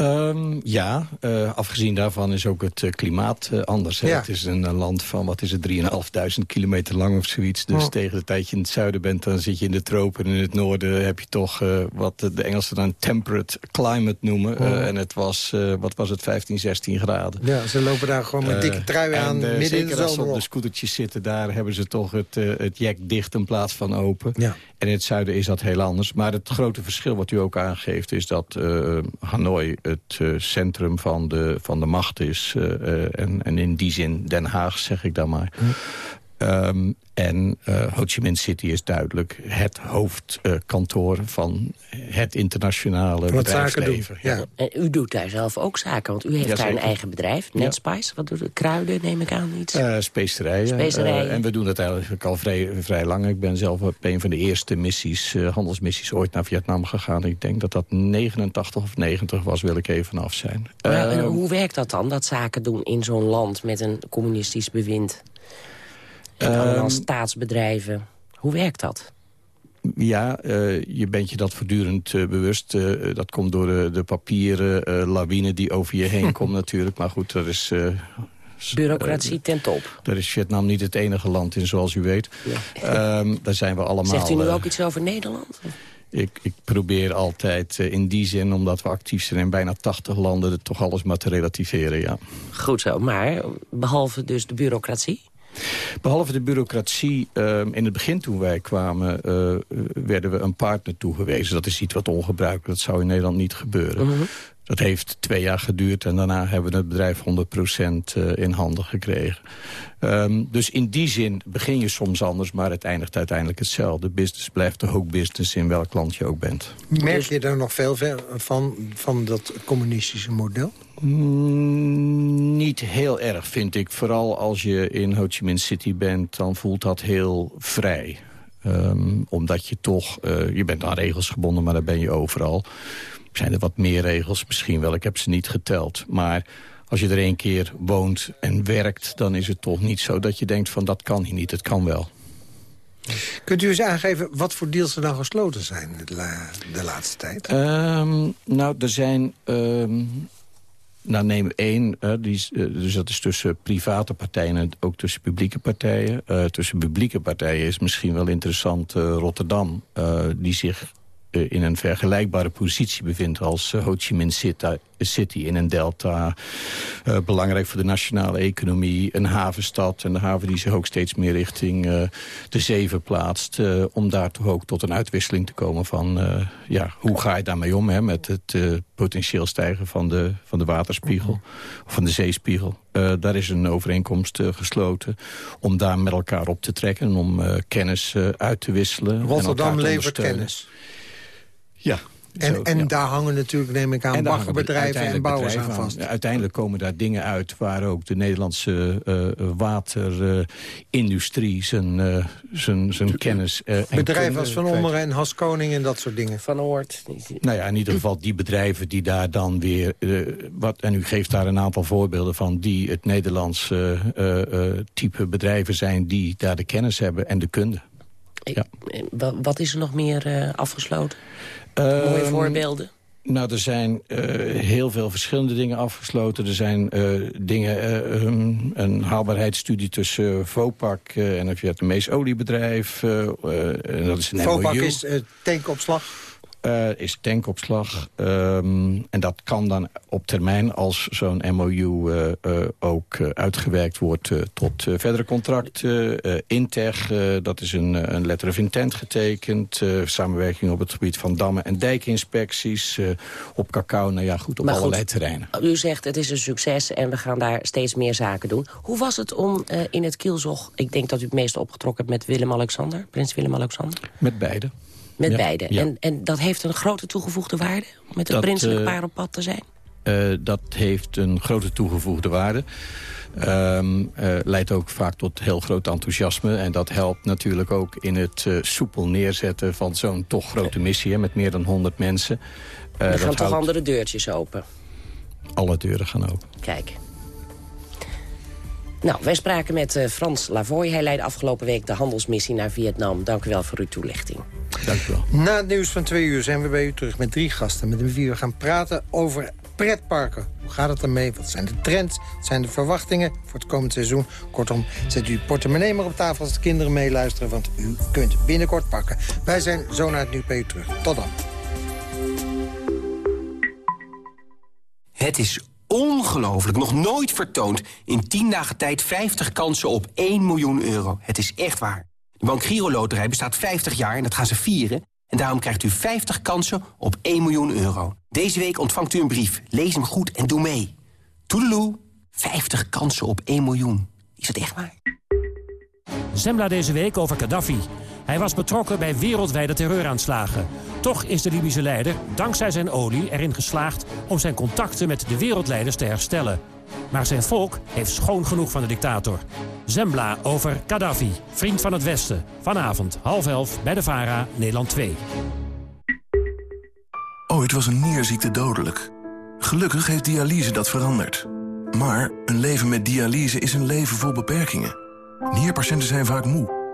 Um, ja, uh, afgezien daarvan is ook het uh, klimaat uh, anders. Ja. Het is een land van, wat is het, 3.500 kilometer lang of zoiets. Dus oh. tegen de tijd je in het zuiden bent, dan zit je in de tropen. En in het noorden heb je toch wat de Engelsen dan temperate climate noemen. Oh. en het was, wat was het, 15, 16 graden. Ja, ze lopen daar gewoon met dikke trui aan, en, midden in de zomer als ze op de scootertjes zitten, daar hebben ze toch het, het jack dicht in plaats van open. Ja. En in het zuiden is dat heel anders. Maar het grote verschil wat u ook aangeeft is dat Hanoi het uh, centrum van de, van de macht is. Uh, uh, en, en in die zin Den Haag, zeg ik dan maar. Hm. Um, En uh, Ho Chi Minh City is duidelijk het hoofdkantoor uh, van het internationale Wat bedrijfsleven. Zaken doen, ja. En u doet daar zelf ook zaken, want u heeft daar een eigen bedrijf, Netspice. Wat doet u? Kruiden, neem ik aan, iets? Uh, specerijen. Specerijen. Uh, en we doen dat eigenlijk al vrij, vrij lang. Ik ben zelf op een van de eerste missies, uh, handelsmissies ooit naar Vietnam gegaan. Ik denk dat dat 89 of 90 was, wil ik even af zijn. Maar, Uh, hoe werkt dat dan, dat zaken doen in zo'n land met een communistisch bewind? En allemaal Ehm, staatsbedrijven. Hoe werkt dat? Ja, eh, je bent je dat voortdurend eh, bewust. Eh, dat komt door de, de papieren lawine die over je heen komt natuurlijk. Maar goed, er is... Bureaucratie ten top. daar is Vietnam niet het enige land in, zoals u weet. Ehm, daar zijn we allemaal... Zegt u nu ook iets over Nederland? ik, ik probeer altijd in die zin, omdat we actief zijn in bijna 80 landen... toch alles maar te relativeren, ja. Goed zo, maar behalve dus de bureaucratie? Behalve de bureaucratie, eh, in het begin toen wij kwamen... eh, werden we een partner toegewezen. Dat is iets wat ongebruikelijk, dat zou in Nederland niet gebeuren. Mhm. Dat heeft twee jaar geduurd en daarna hebben we het bedrijf 100% eh, in handen gekregen. Ehm, dus in die zin begin je soms anders, maar het eindigt uiteindelijk hetzelfde. Business blijft toch ook business in welk land je ook bent. Merk je daar nog veel ver- van, van dat communistische model? Mm, niet heel erg, vind ik. Vooral als je in Ho Chi Minh City bent, dan voelt dat heel vrij. Ehm, omdat je toch, eh, je bent aan regels gebonden, maar daar ben je overal. Zijn er wat meer regels? Misschien wel, ik heb ze niet geteld. Maar als je er één keer woont en werkt, dan is het toch niet zo dat je denkt van dat kan hier niet, het kan wel. Kunt u eens aangeven wat voor deals er nou gesloten zijn de, la- de laatste tijd? Ehm, nou, er zijn... ehm, nou, neem één, die eh, dus dat is tussen private partijen en ook tussen publieke partijen. Eh, tussen publieke partijen is misschien wel interessant eh, Rotterdam... die zich in een vergelijkbare positie bevindt als eh, Ho Chi Minh City, City in een delta. Eh, belangrijk voor de nationale economie, een havenstad. En de haven die zich ook steeds meer richting eh, de zee verplaatst. eh, om daar toch ook tot een uitwisseling te komen van... eh, ja, hoe ga je daarmee om hè, met het eh, potentieel stijgen van de, van de waterspiegel. Of van de zeespiegel. Eh, daar is een overeenkomst eh, gesloten om daar met elkaar op te trekken... en om eh, kennis eh, uit te wisselen. Rotterdam te levert kennis. Ja. En, zo, en ja. daar hangen natuurlijk, neem ik aan, baggerbedrijven en bouwers aan vast. Ja, Uiteindelijk komen daar dingen uit waar ook de Nederlandse eh, waterindustrie zijn, eh, zijn, zijn kennis eh, en Bedrijven als Van Ommeren en Haskoning en dat soort dingen. Van Oort. Nou ja, in ieder geval die bedrijven die daar dan weer... wat, en u geeft daar een aantal voorbeelden van... die het Nederlandse eh, eh, type bedrijven zijn... die daar de kennis hebben en de kunde. Ja. Wa- Wat is er nog meer eh, afgesloten? Mooie Ehm, voorbeelden? Nou, er zijn eh, heel veel verschillende dingen afgesloten. Er zijn eh, dingen, eh, een, een haalbaarheidsstudie tussen uh, Vopak eh, en een Vietnamees oliebedrijf. eh, eh, en dat is een Vopak MOU. is tankopslag. Eh, is tankopslag. Ehm, en dat kan dan op termijn, als zo'n MOU eh, eh, ook uitgewerkt wordt... tot verdere contracten. Integ, dat is een, een letter of intent getekend. Samenwerking op het gebied van dammen- en dijkinspecties. op cacao, nou ja, goed, op Maar goed, allerlei terreinen. U zegt het is een succes en we gaan daar steeds meer zaken doen. Hoe was het om in het kielzog... ik denk dat u het meest opgetrokken hebt met Willem-Alexander, prins Willem-Alexander... Met beide. Met Ja, beide. ja. En, en dat heeft een grote toegevoegde waarde? Om met een Dat, prinselijk eh, paar op pad te zijn? Eh, dat heeft een grote toegevoegde waarde. Eh, leidt ook vaak tot heel groot enthousiasme. En dat helpt natuurlijk ook in het soepel neerzetten van zo'n toch grote missie... Hè, met meer dan 100 mensen. Er gaan toch houdt- andere deurtjes open? Alle deuren gaan open. Kijk. Nou, wij spraken met eh, Frans Lavoy. Hij leidde afgelopen week de handelsmissie naar Vietnam. Dank u wel voor uw toelichting. Dank u wel. Na het nieuws van twee uur zijn we bij u terug met drie gasten... met wie we gaan praten over pretparken. Hoe gaat het ermee? Wat zijn de trends? Wat zijn de verwachtingen voor het komend seizoen? Kortom, zet uw portemonnee maar op tafel als de kinderen meeluisteren... want u kunt binnenkort pakken. Wij zijn zo naar het nieuws bij u terug. Tot dan. Het is ongelooflijk. Nog nooit vertoond. In 10 dagen tijd 50 kansen op 1 miljoen euro. Het is echt waar. De Bank Giro Loterij bestaat 50 jaar en dat gaan ze vieren. En daarom krijgt u 50 kansen op 1 miljoen euro. Deze week ontvangt u een brief. Lees hem goed en doe mee. Toedeloe. 50 kansen op 1 miljoen. Is dat echt waar? Zembla deze week over Gaddafi. Hij was betrokken bij wereldwijde terreuraanslagen. Toch is de Libische leider, dankzij zijn olie, erin geslaagd... om zijn contacten met de wereldleiders te herstellen. Maar zijn volk heeft schoon genoeg van de dictator. Zembla over Gaddafi, vriend van het Westen. Vanavond, half elf, bij de VARA, Nederland 2. Ooit was een nierziekte dodelijk. Gelukkig heeft dialyse dat veranderd. Maar een leven met dialyse is een leven vol beperkingen. Nierpatiënten zijn vaak moe